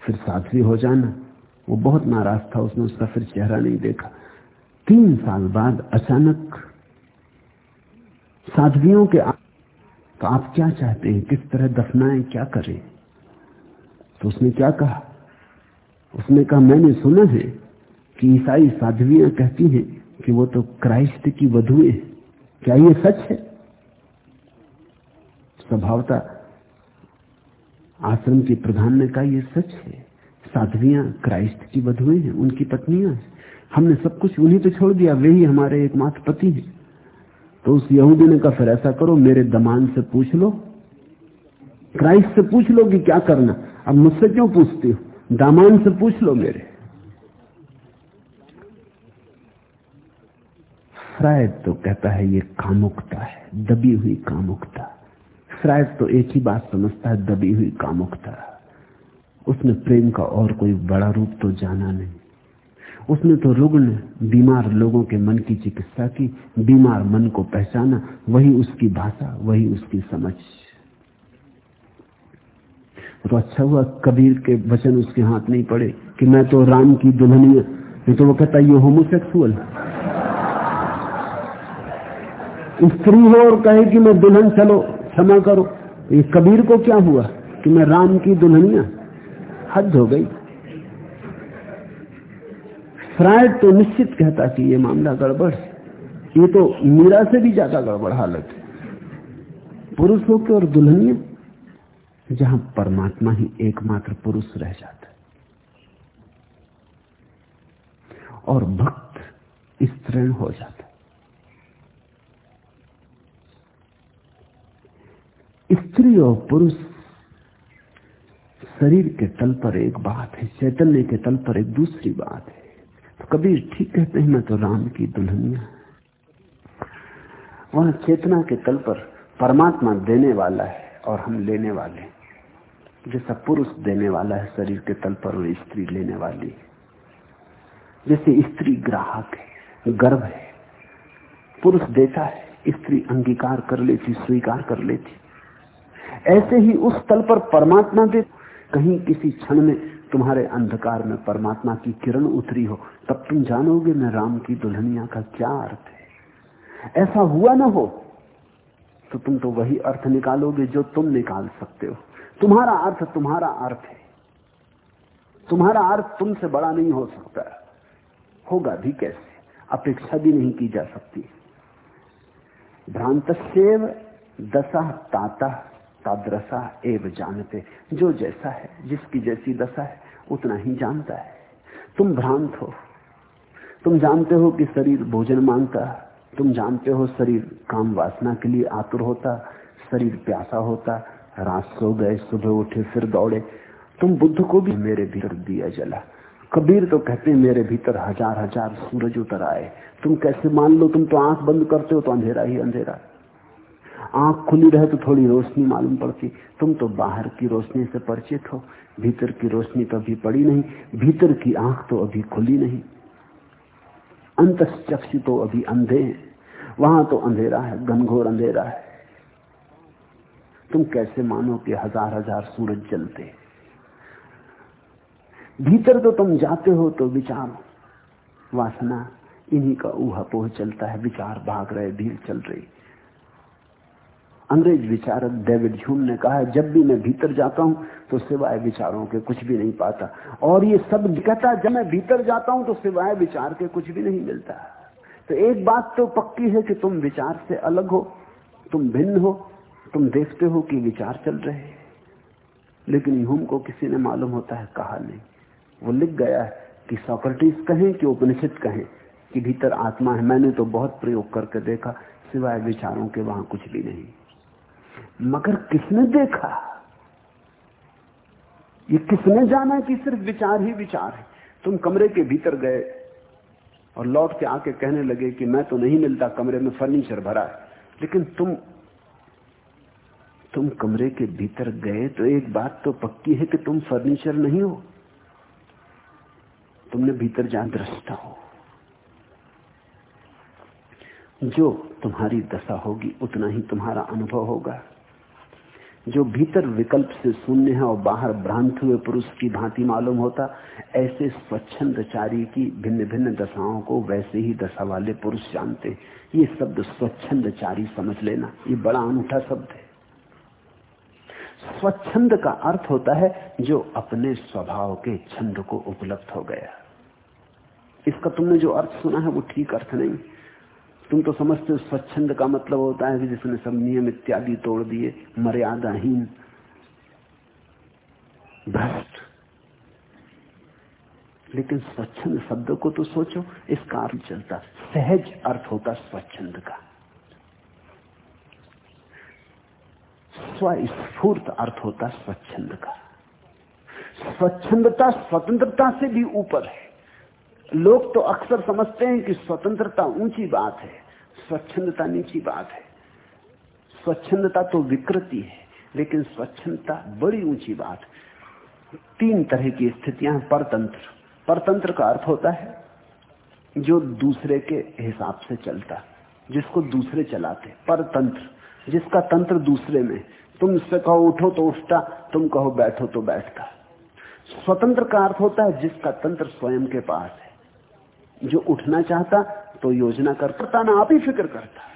फिर साध्वी हो जाना। वो बहुत नाराज़ था, उसने उसका फिर चेहरा नहीं देखा। तीन साल बाद अचानक साध्वियों के आ... तो आप क्या चाहते हैं? किस तरह दफनाएँ? क्या करें? तो उसने क्या कहा? उसने कहा, मैंने सुना है कि ईसाई साध्वियाँ कहती हैं कि वो तो क्राइस्ट की वधुए क्या ये सच है? स्वभावता आश्रम के प्रधान ने कहा यह सच है। साध्वियाँ क्राइस्ट की वधुए हैं, उनकी पत्नियाँ हैं। हमने सब कुछ उन्हीं पे छोड़ दिया, वे ही हमारे एकमात्र पति हैं। तो उस यहूदी ने कहा, फिर ऐसा करो, मेरे दमान से पूछ लो, क्राइस्ट से पूछ लो कि क्या करना। अब मुझसे क्यों पूछती हो? दामान से पूछ लो मेरे। फ्रायड तो कहता है, ये कामुकता है, दबी हुई कामुकता। फ्रायड तो एक ही बात समझता है, दबी हुई कामुकता। उसने प्रेम का और कोई बड़ा रूप तो जाना नहीं। उसने तो रुग्ण, बीमार लोगों के मन की चिकित्सा की, बीमार मन को पहचाना, वही उसकी भाषा, वही उसकी समझ। तो अच्छा हुआ कबीर के वचन उसके हाथ नहीं पड़े कि मैं तो राम की दुल्हनी नहीं तो वो कहता, ये होमोसेक्सुअल स्त्री हो और कहे कि मैं दुल्हन, चलो, क्षमा करो। ये कबीर को क्या हुआ कि मैं राम की दुल्हनिया? हद हो गई। फ्रायड तो निश्चित कहता कि ये मामला गड़बड़ ये तो मीरा से भी ज़्यादा गड़बड़ हालत है। पुरुष होकर और दुल्हनिया, जहाँ परमात्मा ही एकमात्र पुरुष रह जाता है। और भक्त स्त्रीण हो जाता है। स्त्री और पुरुष शरीर के तल पर एक बात है, चैतन्य के तल पर एक दूसरी बात है। तो कबीर ठीक कहते हैं, मैं तो राम की दुल्हनिया वहाँ चेतना के तल पर परमात्मा देने वाला है और हम लेने वाले जैसा पुरुष देने वाला है, शरीर के तल पर और स्त्री लेने वाली है। जैसे स्त्री ग्राहक है, गर्भ है, पुरुष देता है, स्त्री अंगीकार कर लेती, स्वीकार कर लेती। ऐसे ही उस तल पर परमात्मा के कहीं किसी क्षण में तुम्हारे अंधकार में परमात्मा की किरण उतरी हो, तब तुम जानोगे मैं राम की दुल्हनिया का क्या अर्थ है। ऐसा हुआ ना हो तो तुम तो वही अर्थ निकालोगे जो तुम निकाल सकते हो। तुम्हारा अर्थ तुम्हारा अर्थ है। तुम्हारा अर्थ तुमसे बड़ा नहीं हो सकता। होगा भी कैसे? अपेक्षा भी नहीं की जा सकती। भ्रांत सेव दशा ताता। तादरसा एव जानते। जो जैसा है, जिसकी जैसी दशा है, उतना ही जानता है। तुम भ्रांत हो। तुम जानते हो कि शरीर भोजन माँगता, तुम जानते हो शरीर काम वासना के लिए आतुर होता, शरीर प्यासा होता, रात सो गए, सुबह उठे, फिर दौड़े। तुम बुद्ध को भी मेरे भीतर दिया जला। कबीर तो कहते मेरे भीतर हज़ार हज़ार सूरज उतर आए। तुम कैसे मान लो, तुम तो आँख बंद करते हो तो अंधेरा ही अंधेरा। आँख खुली रहे तो थोड़ी रोशनी मालूम पड़ती। तुम तो बाहर की रोशनी से परिचित हो, भीतर की रोशनी तो अभी पड़ी नहीं, भीतर की आँख तो अभी खुली नहीं। अंत चक्षु तो अभी अंधे हैं, वहाँ तो अंधेरा है, घनघोर अंधेरा है। तुम कैसे मानो कि हज़ार हज़ार सूरज जलते भीतर तो तुम जाते हो तो विचार, वासना, इन्हीं का ऊहा पोह चलता है, विचार भाग रहे, भीड़ चल रही। अंग्रेज़ विचारक डेविड ह्यूम ने कहा, जब भी मैं भीतर जाता हूँ तो सिवाय विचारों के कुछ भी नहीं पाता। और ये सब कहता जब मैं भीतर जाता हूँ तो सिवाय विचार के कुछ भी नहीं मिलता। तो एक बात तो पक्की है कि तुम विचार से अलग हो, तुम भिन्न हो, तुम देखते हो कि विचार चल रहे लेकिन ह्यूम को किसी ने मालूम होता है, कहा नहीं। वो लिख गया है कि सोक्रेटिस कहें कि उपनिषद कहें कि भीतर आत्मा है। मैंने तो बहुत प्रयोग करके देखा, सिवाय विचारों के वहाँ कुछ भी नहीं। मगर किसने देखा? ये किसने जाना कि सिर्फ़ विचार ही विचार है? तुम कमरे के भीतर गए और लौट के आके कहने लगे कि मैं तो नहीं मिलता, कमरे में फर्नीचर भरा है। लेकिन तुम तुम कमरे के भीतर गए तो एक बात तो पक्की है कि तुम फर्नीचर नहीं हो। तुमने भीतर जा दृष्टा हो। जो तुम्हारी दशा होगी, उतना ही तुम्हारा अनुभव होगा। जो भीतर विकल्प से शून्य है और बाहर भ्रांत हुए पुरुष की भांति मालूम होता, ऐसे स्वच्छंदचारी की भिन्न भिन्न दशाओं को वैसे ही दशा वाले पुरुष जानते ये शब्द स्वच्छंदचारी समझ लेना, ये बड़ा अनूठा शब्द है। स्वच्छंद का अर्थ होता है जो अपने स्वभाव के छंद को उपलब्ध हो गया। इसका तुमने जो अर्थ सुना है, वो ठीक अर्थ नहीं। तुम तो समझते हो स्वच्छंद का मतलब होता है कि जिसने सब नियम इत्यादि तोड़ दिए, मर्यादाहीन, भ्रष्ट। लेकिन स्वच्छंद शब्द को तो सोचो इसका अर्थ चलता, सहज अर्थ होता स्वच्छंद का। स्वस्फूर्त अर्थ होता स्वच्छंद का। स्वच्छंदता स्वतंत्रता से भी ऊपर है। लोग तो अक्सर समझते हैं कि स्वतंत्रता ऊँची बात है, स्वच्छंदता नीची बात है। स्वच्छंदता तो विकृति है, लेकिन स्वच्छंदता बड़ी ऊँची बात तीन तरह की स्थितियाँ परतंत्र। परतंत्र का अर्थ होता है जो दूसरे के हिसाब से चलता, जिसको दूसरे चलाते। परतंत्र, जिसका तंत्र दूसरे में तुम इससे कहो उठो तो उठता, तुम कहो बैठो तो बैठता। स्वतंत्र का अर्थ होता है जिसका तंत्र स्वयं के पास है। जो उठना चाहता तो योजना करता ना आप ही फ़िक्र करता।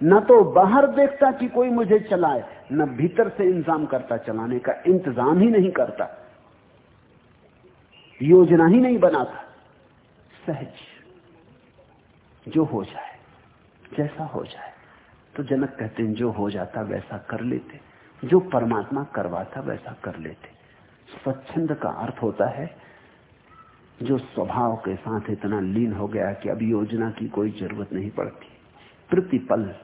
ना तो बाहर देखता कि कोई मुझे चलाए, ना भीतर से इंतज़ाम करता, चलाने का इंतज़ाम ही नहीं करता। योजना ही नहीं बनाता। सहज जो हो जाए, जैसा हो जाए तो जनक कहते हैं, जो हो जाता वैसा कर लेते। जो परमात्मा करवाता वैसा कर लेते। स्वच्छंद का अर्थ होता है जो स्वभाव के साथ इतना लीन हो गया कि अब योजना की कोई ज़रूरत नहीं पड़ती। प्रतिपल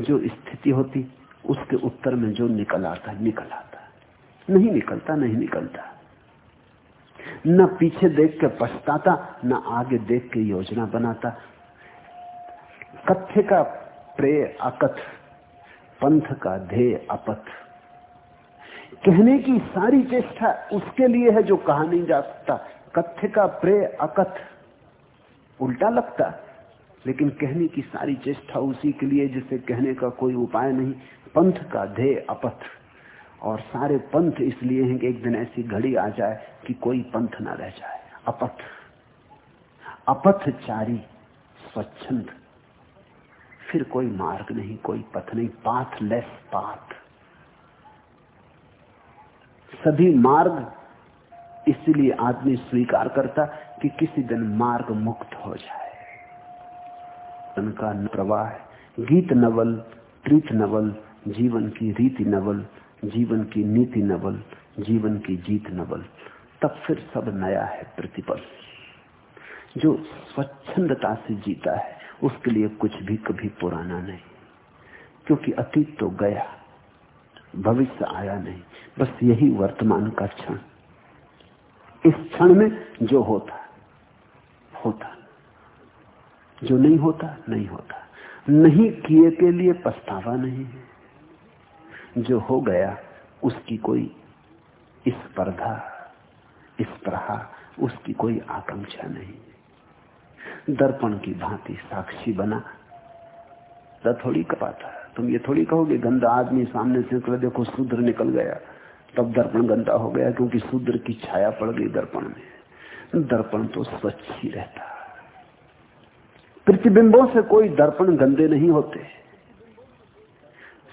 जो स्थिति होती, उसके उत्तर में जो निकल आता निकल आता। नहीं निकलता नहीं निकलता। न पीछे देख के पछताता, न आगे देख के योजना बनाता। कथ्य का प्रेय अकथ, पंथ का ध्येय अपथ। कहने की सारी चेष्टा उसके लिए है जो कहा नहीं जा सकता। कथ्य का प्रे अकथ उल्टा लगता लेकिन कहने की सारी चेष्टा उसी के लिए जिसे कहने का कोई उपाय नहीं, पंथ का ध्येय अपथ। और सारे पंथ इसलिए हैं कि एक दिन ऐसी घड़ी आ जाए कि कोई पंथ ना रह जाए। अपथ। अपथचारी, स्वच्छंद। फिर कोई मार्ग नहीं, कोई पथ नहीं पाथ लेस पाथ। सभी मार्ग इसलिए आदमी स्वीकार करता कि किसी दिन मार्ग मुक्त हो जाए। उनका प्रवाह गीत नवल, प्रीत नवल, जीवन की रीति नवल, जीवन की नीति नवल, जीवन की जीत नवल, तब फिर सब नया है प्रतिपल। जो स्वच्छंदता से जीता है, उसके लिए कुछ भी कभी पुराना नहीं। क्योंकि अतीत तो गया, भविष्य आया नहीं। बस यही वर्तमान का क्षण। इस क्षण में जो होता होता। जो नहीं होता नहीं होता। नहीं किए के लिए पछतावा नहीं है। जो हो गया, उसकी कोई स्पर्धा इस स्प्रहा, उसकी कोई आकांक्षा नहीं। दर्पण की भांति साक्षी बना। थोड़ी कपाता। तुम ये थोड़ी कहोगे, गंदा आदमी सामने से देखो शूद्र निकल गया। तब दर्पण गंदा हो गया क्योंकि शूद्र की छाया पड़ गई दर्पण में। दर्पण तो स्वच्छ ही रहता। प्रतिबिंबों से कोई दर्पण गंदे नहीं होते।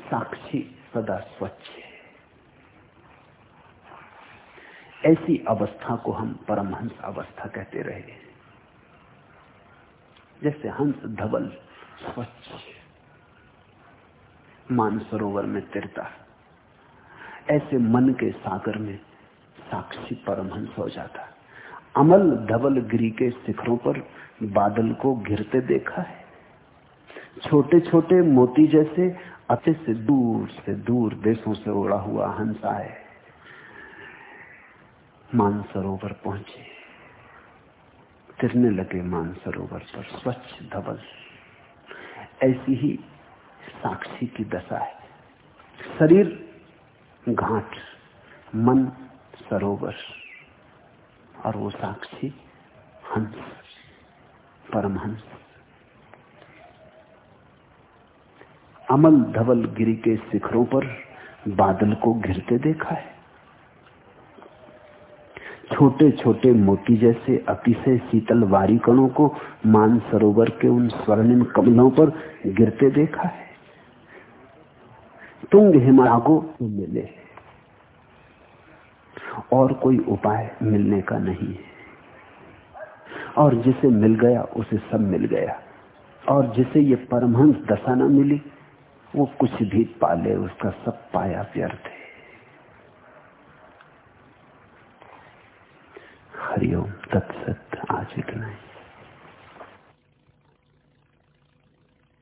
साक्षी सदा स्वच्छ है। ऐसी अवस्था को हम परमहंस अवस्था कहते रहे। जैसे हंस धवल स्वच्छ। मानसरोवर में तिरता। ऐसे मन के सागर में साक्षी परमहंस हो जाता अमल धवल गिरी के शिखरों पर बादल को घिरते देखा है। छोटे छोटे मोती जैसे अति से दूर से दूर देशों से उड़ा हुआ हंस आए मानसरोवर पहुँचे। तिरने लगे मानसरोवर पर स्वच्छ धवल। ऐसी ही साक्षी की दशा है। शरीर घाट, मन सरोवर और वो साक्षी हंस परमहंस अमल धवल गिरी के शिखरों पर बादल को घिरते देखा है। छोटे छोटे मोती जैसे अतिशय शीतल वारी कणों को मान सरोवर के उन स्वर्णिम कमलों पर गिरते देखा है। तुंग हिमागो मिले। और कोई उपाय मिलने का नहीं है। और जिसे मिल गया, उसे सब मिल गया। और जिसे ये परमहंस दशा न मिली, वो कुछ भी पाले, उसका सब पाया व्यर्थ है। हरिओम, तत्सत, आज इतना ही।